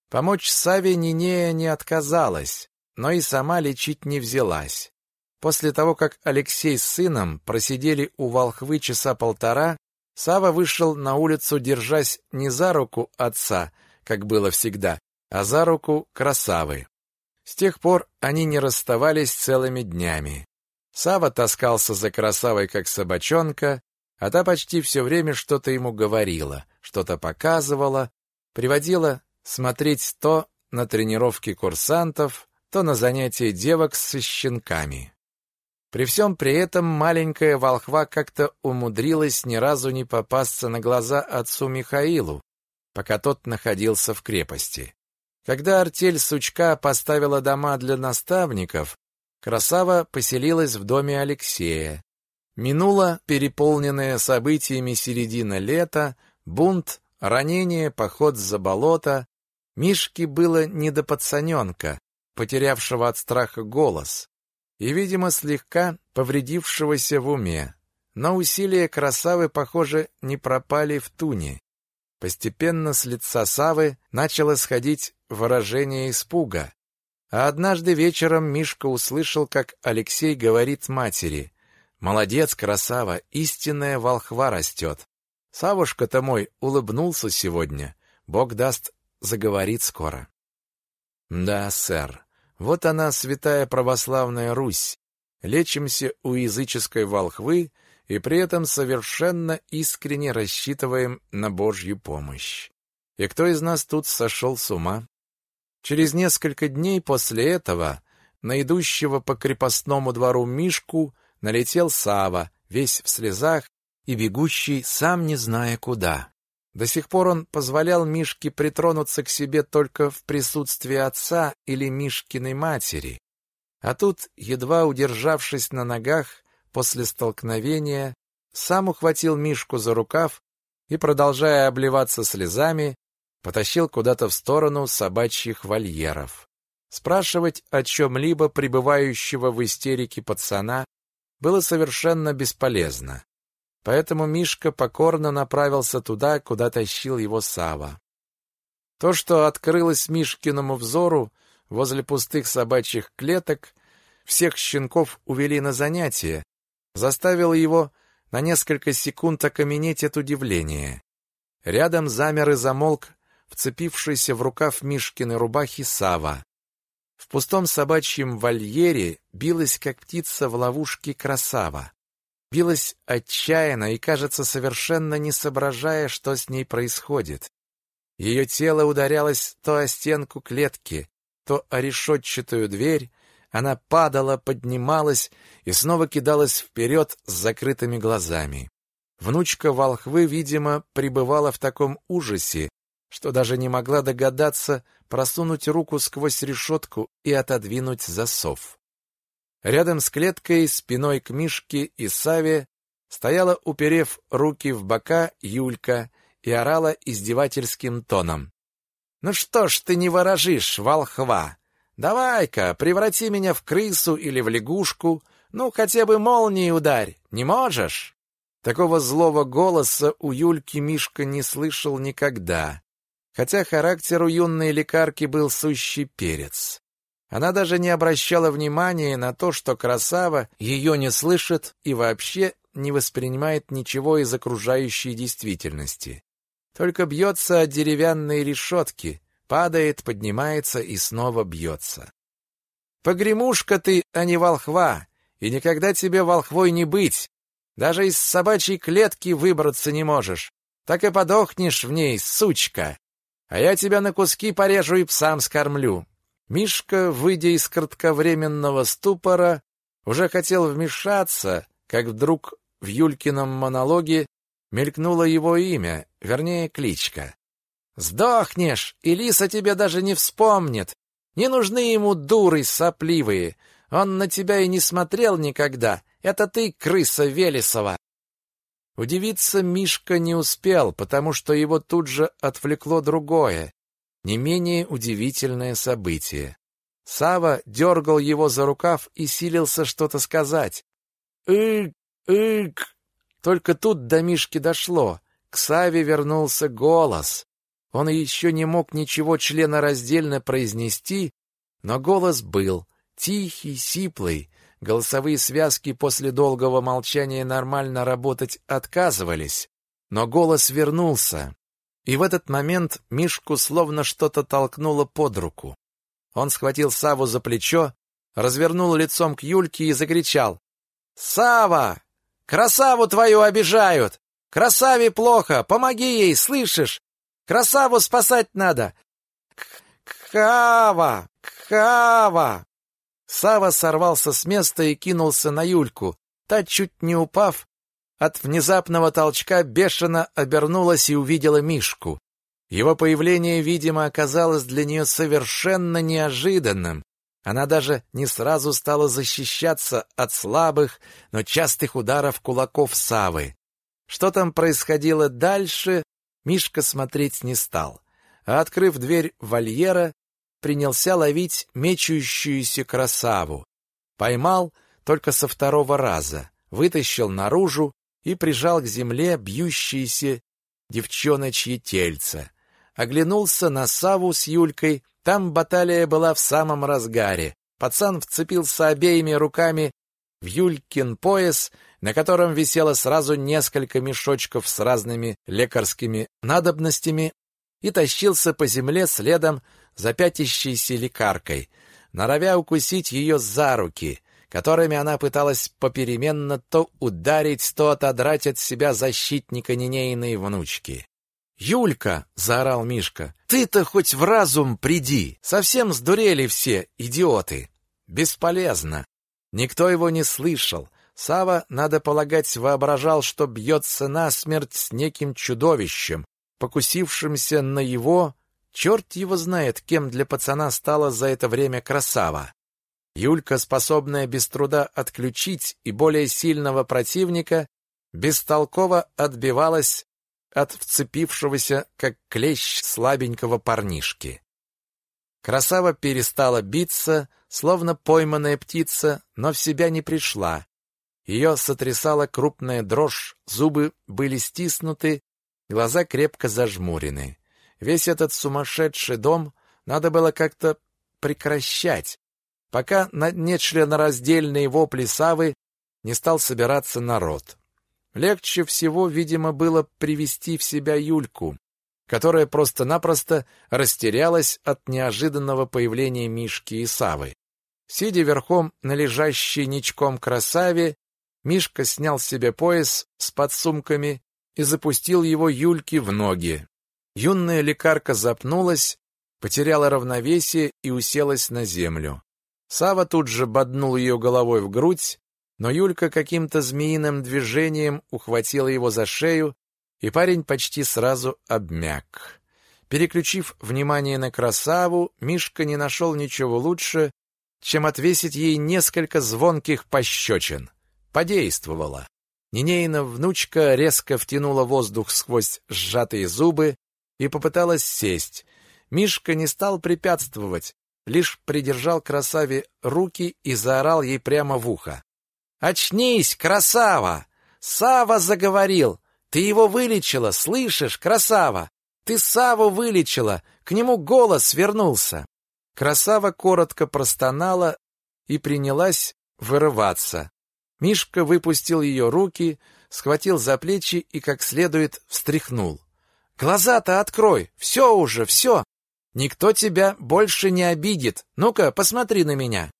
Помочь Саве Нинея не отказалась, но и сама лечить не взялась. После того, как Алексей с сыном просидели у Волхвы часа полтора, Сава вышел на улицу, держась не за руку отца, как было всегда, а за руку красавы. С тех пор они не расставались целыми днями. Сава таскался за красавой, как собачонка, а та почти все время что-то ему говорила, что-то показывала, приводила смотреть то на тренировки курсантов, то на занятия девок с щенками. При всем при этом маленькая волхва как-то умудрилась ни разу не попасться на глаза отцу Михаилу, пока тот находился в крепости. Когда артель Сучка поставила дома для наставников, Красава поселилась в доме Алексея. Минула переполненная событиями середина лета, бунт, ранение, поход за болото. Мишке было не до пацаненка, потерявшего от страха голос и, видимо, слегка повредившегося в уме. Но усилия красавы, похоже, не пропали в туне. Постепенно с лица Савы начало сходить выражение испуга. А однажды вечером Мишка услышал, как Алексей говорит матери, «Молодец, красава, истинная волхва растет». Савушка-то мой улыбнулся сегодня. Бог даст, заговорит скоро. Да, сэр, вот она, святая православная Русь. Лечимся у языческой волхвы и при этом совершенно искренне рассчитываем на Божью помощь. И кто из нас тут сошел с ума? Через несколько дней после этого на идущего по крепостному двору Мишку налетел Сава, весь в слезах и бегущий, сам не зная куда. До сих пор он позволял Мишке притронуться к себе только в присутствии отца или Мишкиной матери. А тут, едва удержавшись на ногах после столкновения, сам ухватил Мишку за рукав и, продолжая обливаться слезами, потащил куда-то в сторону собачьих вольеров. Спрашивать о чем-либо пребывающего в истерике пацана было совершенно бесполезно. Поэтому Мишка покорно направился туда, куда тащил его Сава. То, что открылось Мишкиному взору возле пустых собачьих клеток, всех щенков увели на занятия, заставило его на несколько секунд окаменеть от удивления. Рядом замер и замолк вцепившийся в рукав Мишкиной рубахи Сава. В пустом собачьем вольере билась, как птица в ловушке красава билась отчаянно и, кажется, совершенно не соображая, что с ней происходит. Ее тело ударялось то о стенку клетки, то о решетчатую дверь, она падала, поднималась и снова кидалась вперед с закрытыми глазами. Внучка волхвы, видимо, пребывала в таком ужасе, что даже не могла догадаться просунуть руку сквозь решетку и отодвинуть засов. Рядом с клеткой, спиной к Мишке и Саве, стояла, уперев руки в бока, Юлька и орала издевательским тоном. «Ну что ж ты не ворожишь, волхва? Давай-ка, преврати меня в крысу или в лягушку, ну, хотя бы молнией ударь, не можешь?» Такого злого голоса у Юльки Мишка не слышал никогда, хотя характер у юной лекарки был сущий перец. Она даже не обращала внимания на то, что красава ее не слышит и вообще не воспринимает ничего из окружающей действительности. Только бьется о деревянные решетки, падает, поднимается и снова бьется. «Погремушка ты, а не волхва, и никогда тебе волхвой не быть!» Даже из собачьей клетки выбраться не можешь. Так и подохнешь в ней, сучка. А я тебя на куски порежу и псам скормлю. Мишка, выйдя из кратковременного ступора, уже хотел вмешаться, как вдруг в Юлькином монологе мелькнуло его имя, вернее, кличка. «Сдохнешь, и Лиса тебе даже не вспомнит. Не нужны ему дуры сопливые. Он на тебя и не смотрел никогда. Это ты, крыса Велесова!» Удивиться Мишка не успел, потому что его тут же отвлекло другое, не менее удивительное событие. Сава дергал его за рукав и силился что-то сказать. «Ык! Ык!» Только тут до Мишки дошло. К Саве вернулся голос. Он еще не мог ничего членораздельно произнести, но голос был тихий, сиплый. Голосовые связки после долгого молчания нормально работать отказывались, но голос вернулся. И в этот момент Мишку словно что-то толкнуло под руку. Он схватил Саву за плечо, развернул лицом к Юльке и закричал. «Сава! Красаву твою обижают! Красаве плохо! Помоги ей, слышишь? Красаву спасать надо! Кава! Кава!» Сава сорвался с места и кинулся на Юльку. Та, чуть не упав, от внезапного толчка бешено обернулась и увидела Мишку. Его появление, видимо, оказалось для нее совершенно неожиданным. Она даже не сразу стала защищаться от слабых, но частых ударов кулаков Савы. Что там происходило дальше, Мишка смотреть не стал, а, открыв дверь вольера, принялся ловить мечущуюся красаву. Поймал только со второго раза, вытащил наружу и прижал к земле бьющиеся девчоночьи тельца оглянулся на Саву с Юлькой. Там баталия была в самом разгаре. Пацан вцепился обеими руками в Юлькин пояс, на котором висело сразу несколько мешочков с разными лекарскими надобностями, и тащился по земле следом за пятящейся лекаркой, норовя укусить ее за руки, которыми она пыталась попеременно то ударить, то отодрать от себя защитника ненейной внучки. «Юлька!» — заорал Мишка. «Ты-то хоть в разум приди! Совсем сдурели все, идиоты!» «Бесполезно!» Никто его не слышал. Сава, надо полагать, воображал, что бьется насмерть с неким чудовищем, покусившимся на его... Черт его знает, кем для пацана стала за это время красава. Юлька, способная без труда отключить и более сильного противника, бестолково отбивалась от вцепившегося, как клещ слабенького парнишки. Красава перестала биться, словно пойманная птица, но в себя не пришла. Ее сотрясала крупная дрожь, зубы были стиснуты, глаза крепко зажмурены. Весь этот сумасшедший дом надо было как-то прекращать, пока на нечленораздельные вопли Савы не стал собираться народ. Легче всего, видимо, было привести в себя Юльку, которая просто-напросто растерялась от неожиданного появления Мишки и Савы. Сидя верхом на лежащей ничком красаве, Мишка снял себе пояс с подсумками и запустил его Юльке в ноги. Юная лекарка запнулась, потеряла равновесие и уселась на землю. Сава тут же боднул ее головой в грудь, но Юлька каким-то змеиным движением ухватила его за шею, и парень почти сразу обмяк. Переключив внимание на красаву, Мишка не нашел ничего лучше, чем отвесить ей несколько звонких пощечин. Подействовало. Нинейна внучка резко втянула воздух сквозь сжатые зубы и попыталась сесть. Мишка не стал препятствовать, лишь придержал красаве руки и заорал ей прямо в ухо. Очнись, красава! Сава заговорил. Ты его вылечила, слышишь, красава? Ты Саву вылечила, к нему голос вернулся. Красава коротко простонала и принялась вырываться. Мишка выпустил ее руки, схватил за плечи и как следует встряхнул. «Глаза-то открой! Все уже, все! Никто тебя больше не обидит! Ну-ка, посмотри на меня!»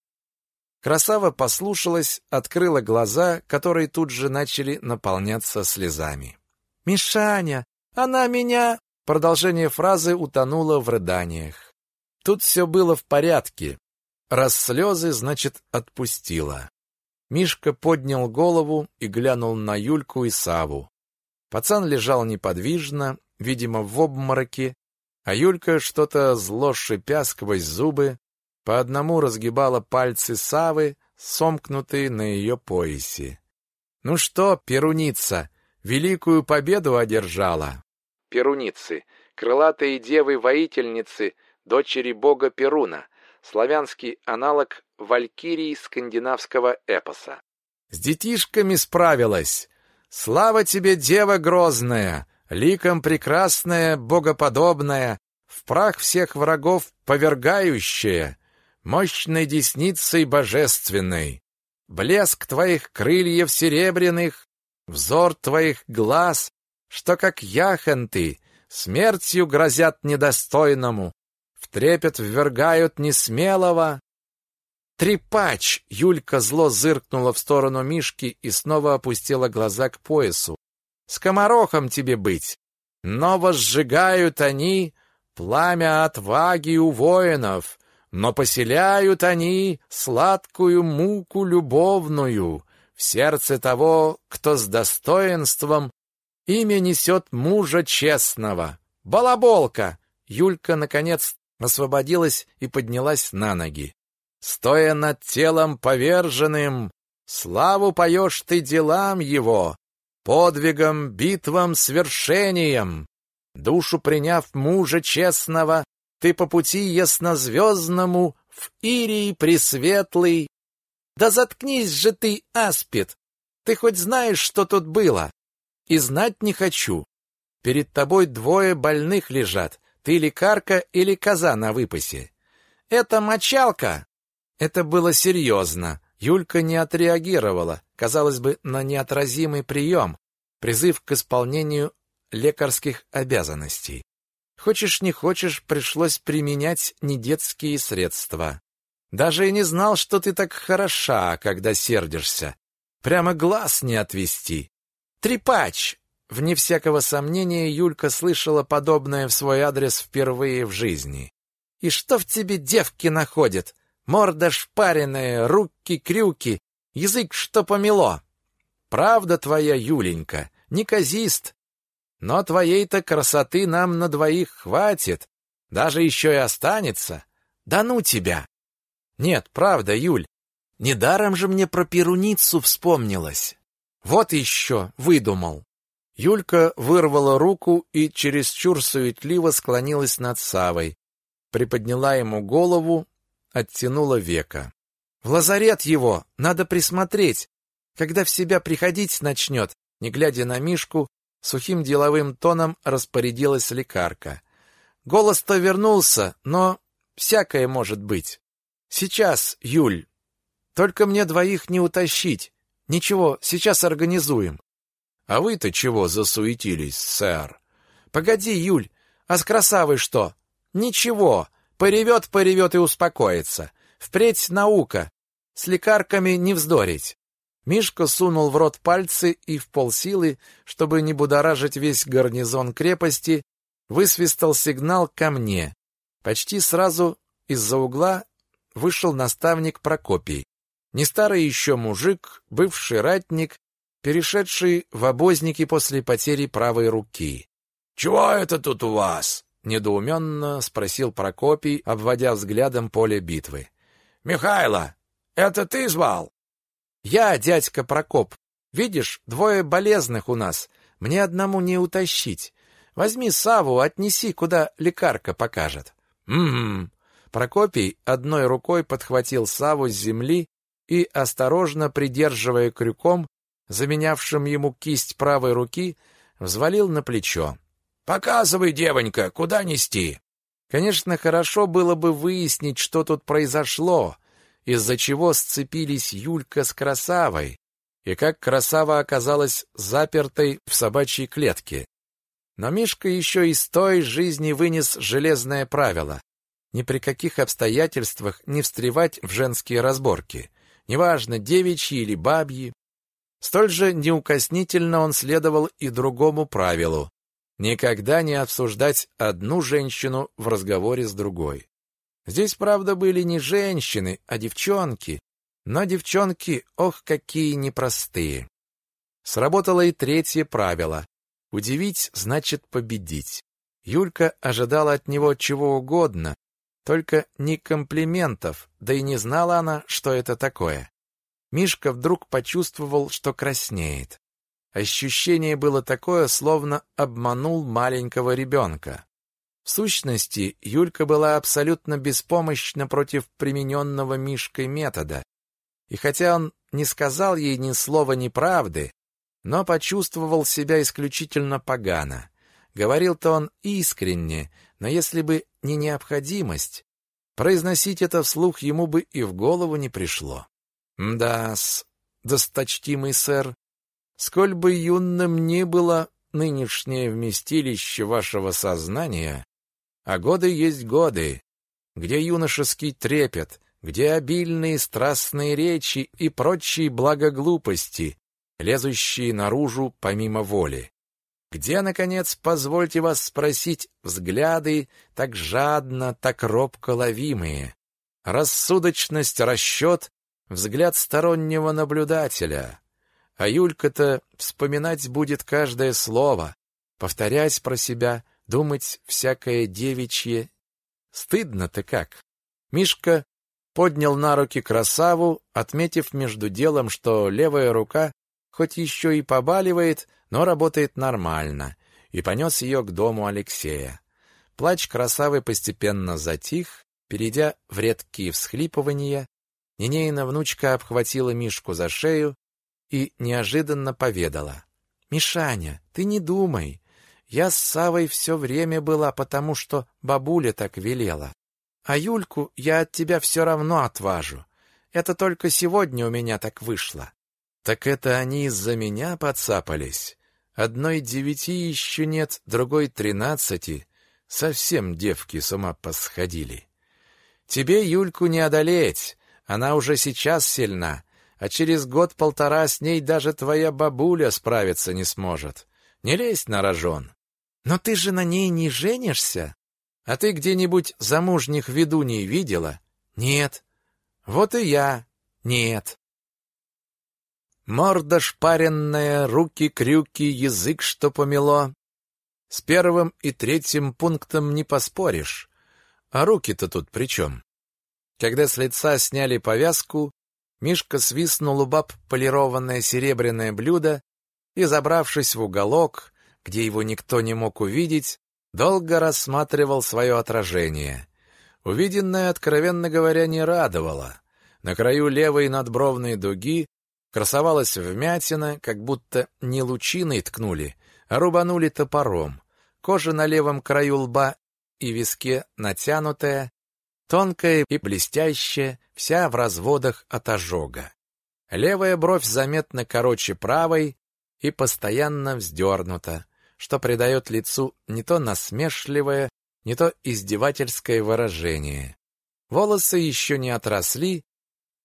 Красава послушалась, открыла глаза, которые тут же начали наполняться слезами. «Мишаня, она меня...» Продолжение фразы утонуло в рыданиях. Тут все было в порядке. Раз слезы, значит, отпустила. Мишка поднял голову и глянул на Юльку и Саву. Пацан лежал неподвижно, видимо, в обмороке, а Юлька, что-то зло шипя сквозь зубы, по одному разгибала пальцы Савы, сомкнутые на ее поясе. «Ну что, Перуница, великую победу одержала?» Перуницы — крылатые девы-воительницы, дочери бога Перуна, славянский аналог валькирии скандинавского эпоса. «С детишками справилась! Слава тебе, дева грозная, ликом прекрасная, богоподобная, в прах всех врагов повергающая, мощной десницей божественной. Блеск твоих крыльев серебряных, взор твоих глаз, что как яхонты, смертью грозят недостойному, в трепет ввергают несмелого, «Трепач!» — Юлька зло зыркнула в сторону Мишки и снова опустила глаза к поясу. «Скоморохом тебе быть! Но возжигают они пламя отваги у воинов, но поселяют они сладкую муку любовную в сердце того, кто с достоинством имя несет мужа честного. Балаболка!» Юлька, наконец, освободилась и поднялась на ноги стоя над телом поверженным, славу поешь ты делам его, подвигом, битвам, свершением. Душу приняв мужа честного, ты по пути яснозвездному в Ирии пресветлый. Да заткнись же ты, аспид! Ты хоть знаешь, что тут было? И знать не хочу. Перед тобой двое больных лежат. Ты лекарка или коза на выпасе? Это мочалка, это было серьезно. Юлька не отреагировала, казалось бы, на неотразимый прием, призыв к исполнению лекарских обязанностей. Хочешь не хочешь, пришлось применять недетские средства. Даже и не знал, что ты так хороша, когда сердишься. Прямо глаз не отвести. Трепач! Вне всякого сомнения, Юлька слышала подобное в свой адрес впервые в жизни. И что в тебе девки находят? Морда шпаренная, руки-крюки, язык что помело. Правда твоя, Юленька, неказист. Но твоей-то красоты нам на двоих хватит, даже еще и останется. Да ну тебя! Нет, правда, Юль, недаром же мне про перуницу вспомнилось. Вот еще, выдумал. Юлька вырвала руку и чересчур суетливо склонилась над Савой, приподняла ему голову оттянула века. В лазарет его надо присмотреть, когда в себя приходить начнет, не глядя на Мишку, сухим деловым тоном распорядилась лекарка. Голос-то вернулся, но всякое может быть. Сейчас, Юль. Только мне двоих не утащить. Ничего, сейчас организуем. А вы-то чего засуетились, сэр? Погоди, Юль, а с красавой что? Ничего, Поревет, поревет и успокоится. Впредь наука. С лекарками не вздорить. Мишка сунул в рот пальцы и в полсилы, чтобы не будоражить весь гарнизон крепости, высвистал сигнал ко мне. Почти сразу из-за угла вышел наставник Прокопий. Не старый еще мужик, бывший ратник, перешедший в обозники после потери правой руки. «Чего это тут у вас?» Недоуменно спросил Прокопий, обводя взглядом поле битвы. Михайло, это ты звал? Я, дядька Прокоп. Видишь, двое болезных у нас. Мне одному не утащить. Возьми Саву, отнеси, куда лекарка покажет. Угу. Прокопий одной рукой подхватил Саву с земли и, осторожно придерживая крюком, заменявшим ему кисть правой руки, взвалил на плечо. Показывай, девонька, куда нести? Конечно, хорошо было бы выяснить, что тут произошло, из-за чего сцепились Юлька с Красавой, и как Красава оказалась запертой в собачьей клетке. Но Мишка еще из той жизни вынес железное правило: ни при каких обстоятельствах не встревать в женские разборки. неважно, девичьи или бабьи. Столь же неукоснительно он следовал и другому правилу – никогда не обсуждать одну женщину в разговоре с другой. Здесь, правда, были не женщины, а девчонки, но девчонки, ох, какие непростые. Сработало и третье правило – удивить значит победить. Юлька ожидала от него чего угодно, только не комплиментов, да и не знала она, что это такое. Мишка вдруг почувствовал, что краснеет. Ощущение было такое, словно обманул маленького ребенка. В сущности, Юлька была абсолютно беспомощна против примененного Мишкой метода. И хотя он не сказал ей ни слова неправды, но почувствовал себя исключительно погано. Говорил-то он искренне, но если бы не необходимость, произносить это вслух ему бы и в голову не пришло. Да-с, досточтимый сэр, сколь бы юным ни было нынешнее вместилище вашего сознания, а годы есть годы, где юношеский трепет, где обильные страстные речи и прочие благоглупости, лезущие наружу помимо воли. Где, наконец, позвольте вас спросить, взгляды так жадно, так робко ловимые? Рассудочность, расчет, взгляд стороннего наблюдателя. А Юлька-то вспоминать будет каждое слово, повторять про себя, думать всякое девичье. Стыдно-то как. Мишка поднял на руки красаву, отметив между делом, что левая рука хоть еще и побаливает, но работает нормально, и понес ее к дому Алексея. Плач красавы постепенно затих, перейдя в редкие всхлипывания. Нинейна внучка обхватила Мишку за шею и неожиданно поведала. «Мишаня, ты не думай. Я с Савой все время была, потому что бабуля так велела. А Юльку я от тебя все равно отважу. Это только сегодня у меня так вышло. Так это они из-за меня подцапались. Одной девяти еще нет, другой тринадцати. Совсем девки с ума посходили. Тебе Юльку не одолеть, она уже сейчас сильна, а через год-полтора с ней даже твоя бабуля справиться не сможет. Не лезь на рожон. Но ты же на ней не женишься? А ты где-нибудь замужних ведуней видела? Нет. Вот и я. Нет. Морда шпаренная, руки-крюки, язык, что помело. С первым и третьим пунктом не поспоришь. А руки-то тут при чем? Когда с лица сняли повязку, Мишка свистнул у баб полированное серебряное блюдо и, забравшись в уголок, где его никто не мог увидеть, долго рассматривал свое отражение. Увиденное, откровенно говоря, не радовало. На краю левой надбровной дуги красовалась вмятина, как будто не лучиной ткнули, а рубанули топором. Кожа на левом краю лба и виске натянутая, тонкая и блестящая, вся в разводах от ожога. Левая бровь заметно короче правой и постоянно вздернута, что придает лицу не то насмешливое, не то издевательское выражение. Волосы еще не отросли,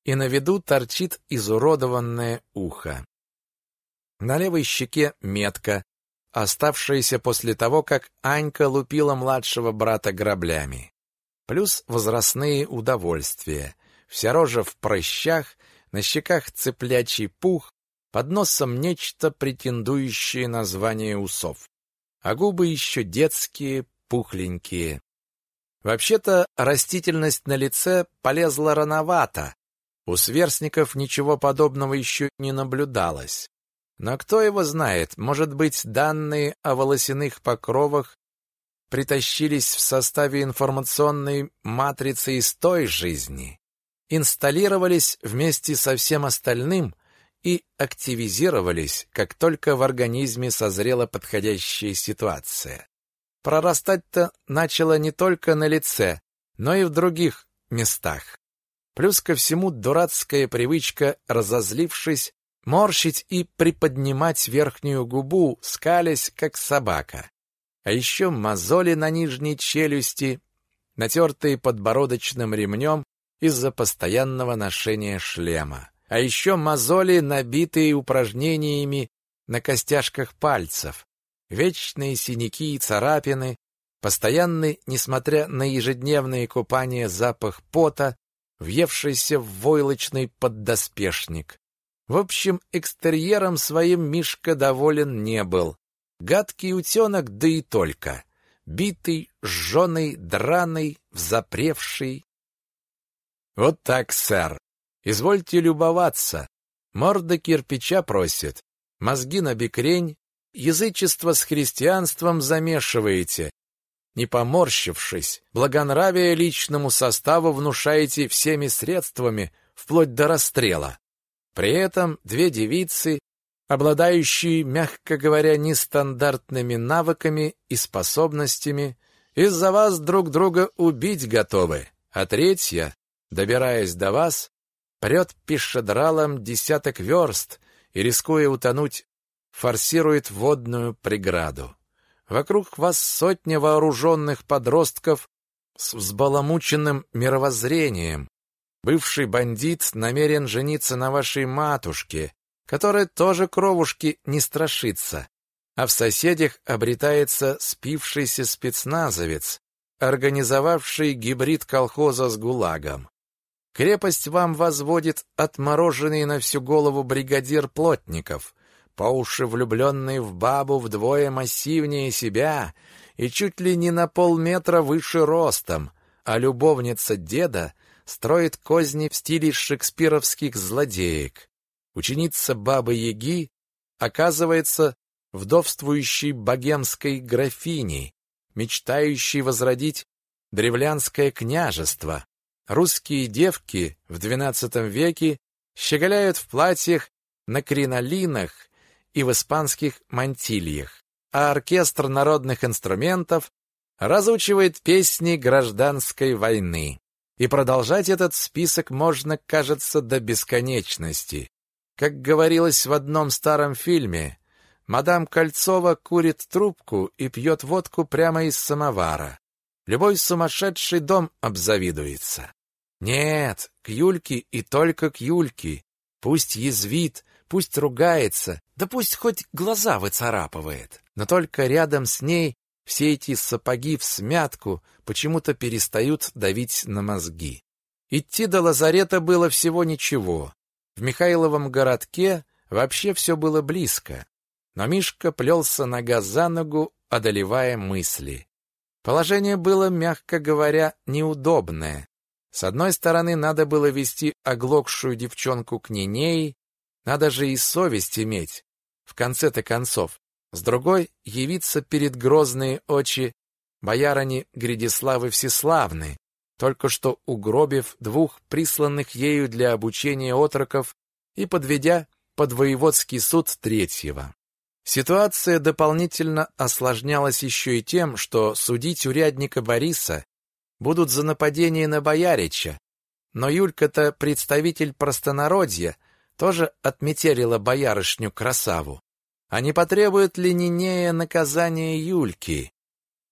и на виду торчит изуродованное ухо. На левой щеке метка, оставшаяся после того, как Анька лупила младшего брата граблями. Плюс возрастные удовольствия. Вся рожа в прыщах, на щеках цыплячий пух, под носом нечто претендующее на звание усов. А губы еще детские, пухленькие. Вообще-то растительность на лице полезла рановато. У сверстников ничего подобного еще не наблюдалось. Но кто его знает, может быть, данные о волосяных покровах притащились в составе информационной матрицы из той жизни, инсталлировались вместе со всем остальным – и активизировались, как только в организме созрела подходящая ситуация. Прорастать-то начало не только на лице, но и в других местах. Плюс ко всему дурацкая привычка, разозлившись, морщить и приподнимать верхнюю губу, скалясь, как собака. А еще мозоли на нижней челюсти, натертые подбородочным ремнем из-за постоянного ношения шлема. А еще мозоли, набитые упражнениями на костяшках пальцев, вечные синяки и царапины, постоянный, несмотря на ежедневные купания, запах пота, въевшийся в войлочный поддоспешник. В общем, экстерьером своим Мишка доволен не был. Гадкий утенок, да и только. Битый, жженый, драный, взапревший. Вот так, сэр. Извольте любоваться. Морда кирпича просит. Мозги на бекрень. Язычество с христианством замешиваете. Не поморщившись, благонравие личному составу внушаете всеми средствами, вплоть до расстрела. При этом две девицы, обладающие, мягко говоря, нестандартными навыками и способностями, из-за вас друг друга убить готовы, а третья, добираясь до вас, прет пешедралом десяток верст и, рискуя утонуть, форсирует водную преграду. Вокруг вас сотня вооруженных подростков с взбаламученным мировоззрением, Бывший бандит намерен жениться на вашей матушке, которая тоже кровушки не страшится. А в соседях обретается спившийся спецназовец, организовавший гибрид колхоза с ГУЛАГом. Крепость вам возводит отмороженный на всю голову бригадир плотников, по уши влюбленный в бабу вдвое массивнее себя и чуть ли не на полметра выше ростом, а любовница деда строит козни в стиле шекспировских злодеек. Ученица Бабы-Яги оказывается вдовствующей богемской графиней, мечтающей возродить древлянское княжество. Русские девки в XII веке щеголяют в платьях на кринолинах и в испанских мантильях, а оркестр народных инструментов разучивает песни гражданской войны. И продолжать этот список можно, кажется, до бесконечности. Как говорилось в одном старом фильме, мадам Кольцова курит трубку и пьет водку прямо из самовара. Любой сумасшедший дом обзавидуется. Нет, к Юльке и только к Юльке. Пусть язвит, пусть ругается, да пусть хоть глаза выцарапывает. Но только рядом с ней все эти сапоги в смятку почему-то перестают давить на мозги. Идти до лазарета было всего ничего. В Михайловом городке вообще все было близко. Но Мишка плелся нога за ногу, одолевая мысли. Положение было, мягко говоря, неудобное. С одной стороны, надо было вести оглохшую девчонку к Нинеи, надо же и совесть иметь. В конце-то концов, с другой — явиться перед грозные очи боярыни Гридиславы Всеславны, только что угробив двух присланных ею для обучения отроков и подведя под воеводский суд третьего. Ситуация дополнительно осложнялась еще и тем, что судить урядника Бориса будут за нападение на боярича, но Юлька-то представитель простонародья, тоже отметерила боярышню красаву. А не потребует ли Нинея наказания Юльки?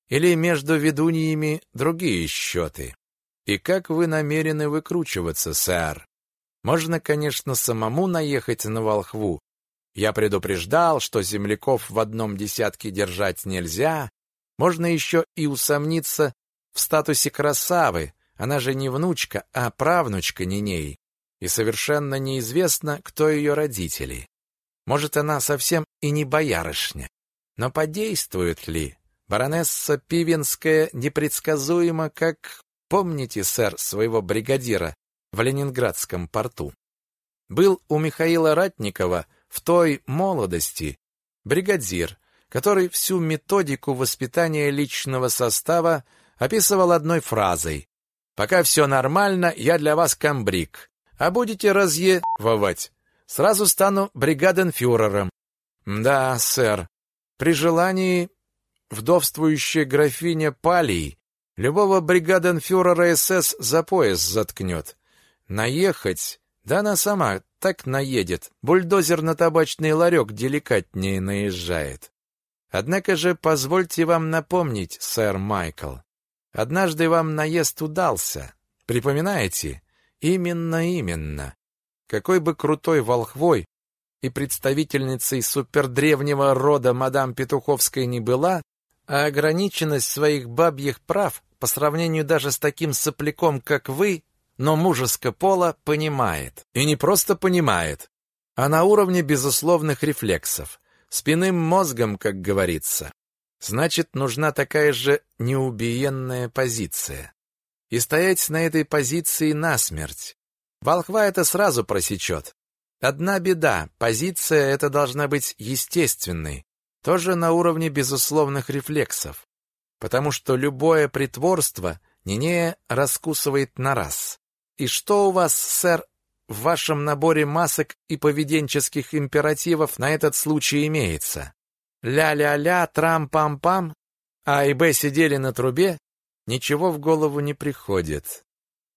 Или между ведуньями другие счеты? И как вы намерены выкручиваться, сэр? Можно, конечно, самому наехать на волхву. Я предупреждал, что земляков в одном десятке держать нельзя. Можно еще и усомниться в статусе красавы. Она же не внучка, а правнучка Ниней. И совершенно неизвестно, кто ее родители. Может, она совсем и не боярышня. Но подействует ли? Баронесса Пивенская непредсказуема, как... Помните, сэр, своего бригадира в Ленинградском порту? Был у Михаила Ратникова в той молодости бригадир, который всю методику воспитания личного состава описывал одной фразой «Пока все нормально, я для вас комбриг, а будете разъевывать, Сразу стану бригаденфюрером. Да, сэр. При желании вдовствующая графиня Палий любого бригаденфюрера СС за пояс заткнет. Наехать, да она сама так наедет. Бульдозер на табачный ларек деликатнее наезжает. Однако же позвольте вам напомнить, сэр Майкл, однажды вам наезд удался. Припоминаете? Именно, именно. Какой бы крутой волхвой и представительницей супердревнего рода мадам Петуховской не была, а ограниченность своих бабьих прав по сравнению даже с таким сопляком, как вы, но мужеско пола понимает. И не просто понимает, а на уровне безусловных рефлексов, спинным мозгом, как говорится. Значит, нужна такая же неубиенная позиция. И стоять на этой позиции насмерть. Волхва это сразу просечет. Одна беда, позиция эта должна быть естественной, тоже на уровне безусловных рефлексов, потому что любое притворство Нинея раскусывает на раз. И что у вас, сэр, в вашем наборе масок и поведенческих императивов на этот случай имеется? Ля-ля-ля, трам-пам-пам, А и Б сидели на трубе, ничего в голову не приходит.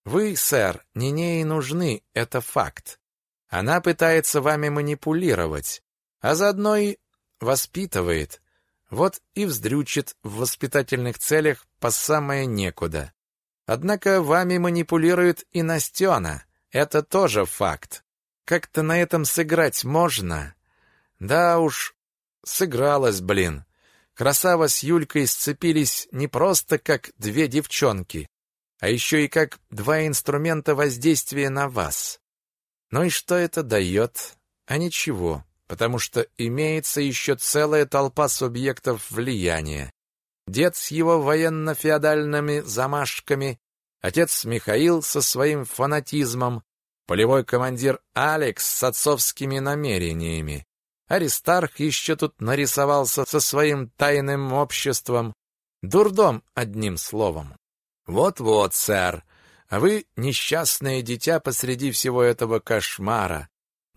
Вы, сэр, Нинеи нужны, это факт. Она пытается вами манипулировать, а заодно и воспитывает. Вот и вздрючит в воспитательных целях по самое некуда. Однако вами манипулирует и Настена. Это тоже факт. Как-то на этом сыграть можно? Да уж, сыгралась, блин. Красава с Юлькой сцепились не просто как две девчонки, а еще и как два инструмента воздействия на вас. Ну и что это дает? А ничего, потому что имеется еще целая толпа субъектов влияния. Дед с его военно-феодальными замашками, отец Михаил со своим фанатизмом, полевой командир Алекс с отцовскими намерениями. Аристарх еще тут нарисовался со своим тайным обществом. Дурдом, одним словом. Вот-вот, сэр, а вы несчастное дитя посреди всего этого кошмара.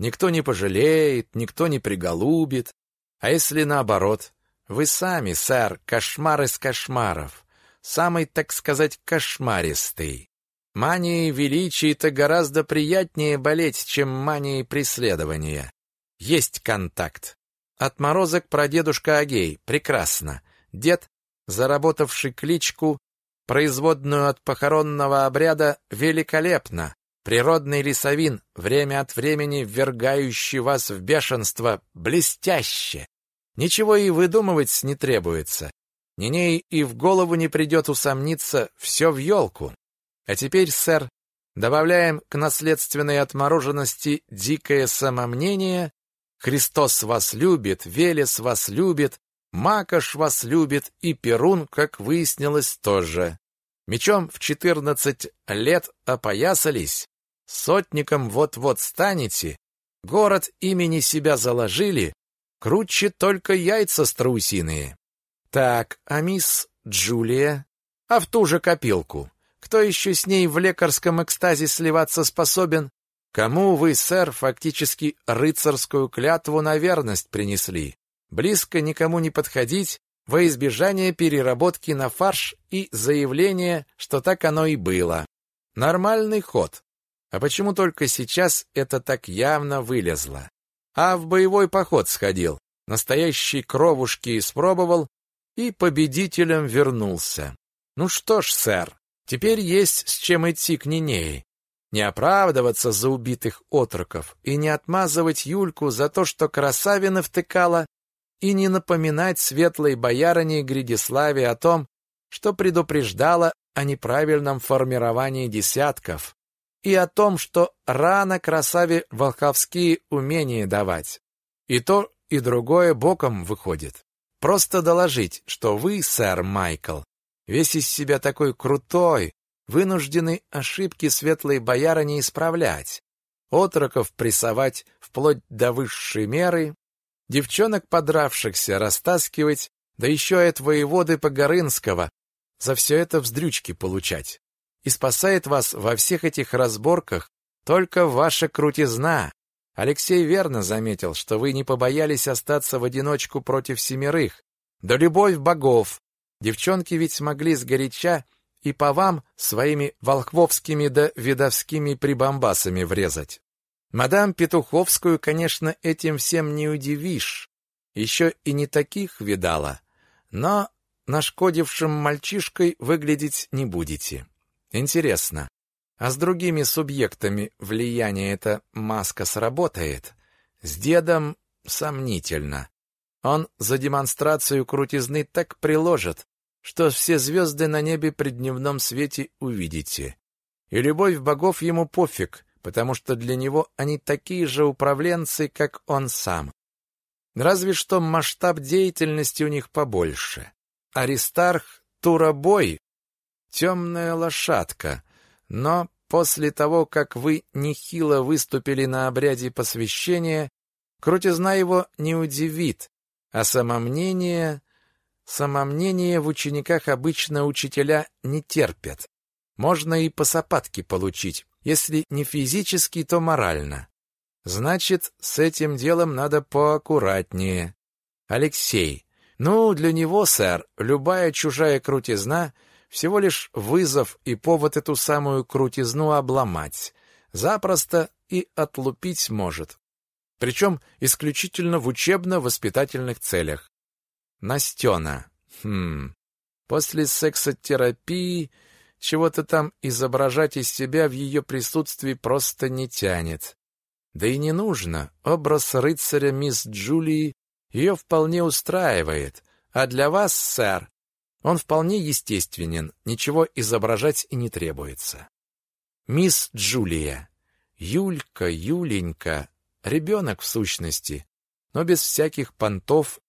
Никто не пожалеет, никто не приголубит. А если наоборот, вы сами, сэр, кошмар из кошмаров, самый, так сказать, кошмаристый. Манией величия-то гораздо приятнее болеть, чем манией преследования. Есть контакт. Отморозок прадедушка Агей, прекрасно. Дед, заработавший кличку производную от похоронного обряда, великолепно. Природный лесовин, время от времени ввергающий вас в бешенство, блестяще. Ничего и выдумывать не требуется. Ниней и в голову не придет усомниться, все в елку. А теперь, сэр, добавляем к наследственной отмороженности дикое самомнение. Христос вас любит, Велес вас любит, Макаш вас любит, и Перун, как выяснилось, тоже. Мечом в четырнадцать лет опоясались, сотником вот-вот станете, город имени себя заложили, круче только яйца страусиные. Так, а мисс Джулия? А в ту же копилку. Кто еще с ней в лекарском экстазе сливаться способен? Кому вы, сэр, фактически рыцарскую клятву на верность принесли? Близко никому не подходить, во избежание переработки на фарш и заявление, что так оно и было. Нормальный ход. А почему только сейчас это так явно вылезло? А в боевой поход сходил, настоящие кровушки испробовал и победителем вернулся. Ну что ж, сэр, теперь есть с чем идти к Нинее. Не оправдываться за убитых отроков и не отмазывать Юльку за то, что красавина втыкала и не напоминать светлой боярине Гридиславе о том, что предупреждала о неправильном формировании десятков и о том, что рано красаве волховские умения давать. И то, и другое боком выходит. Просто доложить, что вы, сэр Майкл, весь из себя такой крутой, вынуждены ошибки светлой боярыни исправлять, отроков прессовать вплоть до высшей меры, девчонок подравшихся растаскивать, да еще и от воеводы Погорынского за все это вздрючки получать. И спасает вас во всех этих разборках только ваша крутизна. Алексей верно заметил, что вы не побоялись остаться в одиночку против семерых. Да любовь богов! Девчонки ведь смогли сгоряча и по вам своими волхвовскими да видовскими прибамбасами врезать. Мадам Петуховскую, конечно, этим всем не удивишь. Еще и не таких видала. Но нашкодившим мальчишкой выглядеть не будете. Интересно, А с другими субъектами влияние эта маска сработает. С дедом сомнительно. Он за демонстрацию крутизны так приложит, что все звезды на небе при дневном свете увидите. И любовь богов ему пофиг, потому что для него они такие же управленцы, как он сам. Разве что масштаб деятельности у них побольше. Аристарх Турабой — темная лошадка, но после того, как вы нехило выступили на обряде посвящения, крутизна его не удивит, а самомнение... Самомнение в учениках обычно учителя не терпят. Можно и по сапатке получить, если не физически, то морально. Значит, с этим делом надо поаккуратнее. Алексей. Ну, для него, сэр, любая чужая крутизна всего лишь вызов и повод эту самую крутизну обломать. Запросто и отлупить может. Причем исключительно в учебно-воспитательных целях. Настена. Хм. После сексотерапии чего-то там изображать из себя в ее присутствии просто не тянет. Да и не нужно. Образ рыцаря мисс Джулии ее вполне устраивает. А для вас, сэр, он вполне естественен, ничего изображать и не требуется. Мисс Джулия. Юлька, Юленька, ребенок в сущности, но без всяких понтов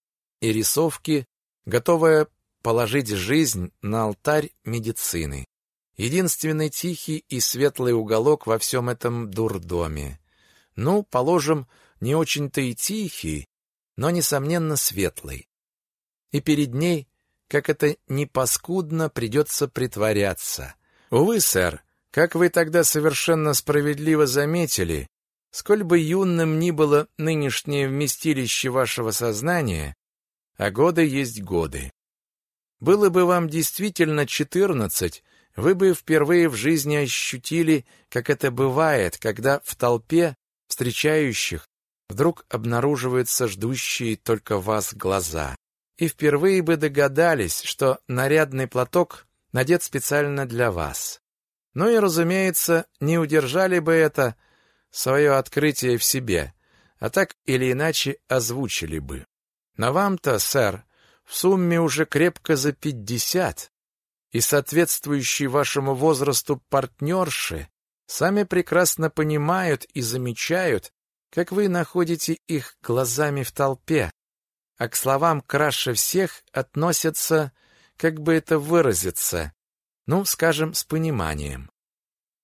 и рисовки, готовая положить жизнь на алтарь медицины. Единственный тихий и светлый уголок во всем этом дурдоме. Ну, положим, не очень-то и тихий, но, несомненно, светлый. И перед ней, как это не паскудно, придется притворяться. Увы, сэр, как вы тогда совершенно справедливо заметили, сколь бы юным ни было нынешнее вместилище вашего сознания, а годы есть годы. Было бы вам действительно четырнадцать, вы бы впервые в жизни ощутили, как это бывает, когда в толпе встречающих вдруг обнаруживаются ждущие только вас глаза. И впервые бы догадались, что нарядный платок надет специально для вас. Ну и, разумеется, не удержали бы это свое открытие в себе, а так или иначе озвучили бы. Но вам-то, сэр, в сумме уже крепко за пятьдесят, и соответствующие вашему возрасту партнерши сами прекрасно понимают и замечают, как вы находите их глазами в толпе, а к словам «краше всех» относятся, как бы это выразиться, ну, скажем, с пониманием.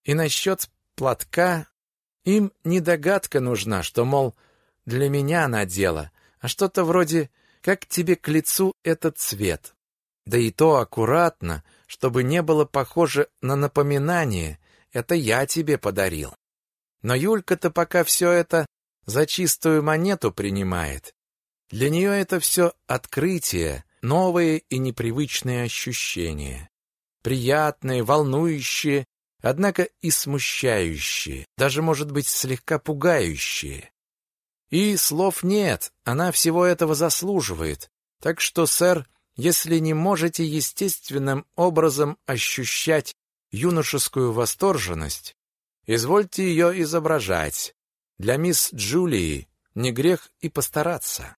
И насчет платка им не догадка нужна, что, мол, для меня надела, а что-то вроде «как тебе к лицу этот цвет». Да и то аккуратно, чтобы не было похоже на напоминание, это я тебе подарил. Но Юлька-то пока все это за чистую монету принимает. Для нее это все открытие, новые и непривычные ощущения. Приятные, волнующие, однако и смущающие, даже, может быть, слегка пугающие. И слов нет, она всего этого заслуживает. Так что, сэр, если не можете естественным образом ощущать юношескую восторженность, извольте ее изображать. Для мисс Джулии не грех и постараться.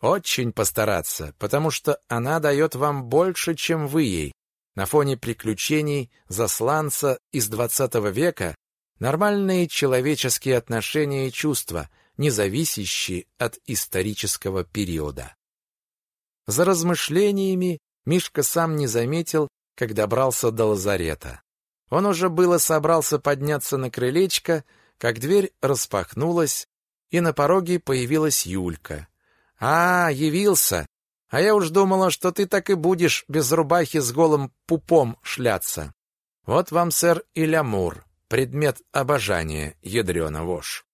Очень постараться, потому что она дает вам больше, чем вы ей. На фоне приключений засланца из XX века нормальные человеческие отношения и чувства, не зависящие от исторического периода. За размышлениями Мишка сам не заметил, как добрался до лазарета. Он уже было собрался подняться на крылечко, как дверь распахнулась, и на пороге появилась Юлька. «А, явился! А я уж думала, что ты так и будешь без рубахи с голым пупом шляться. Вот вам, сэр, и лямур, предмет обожания, ядрёна вошь».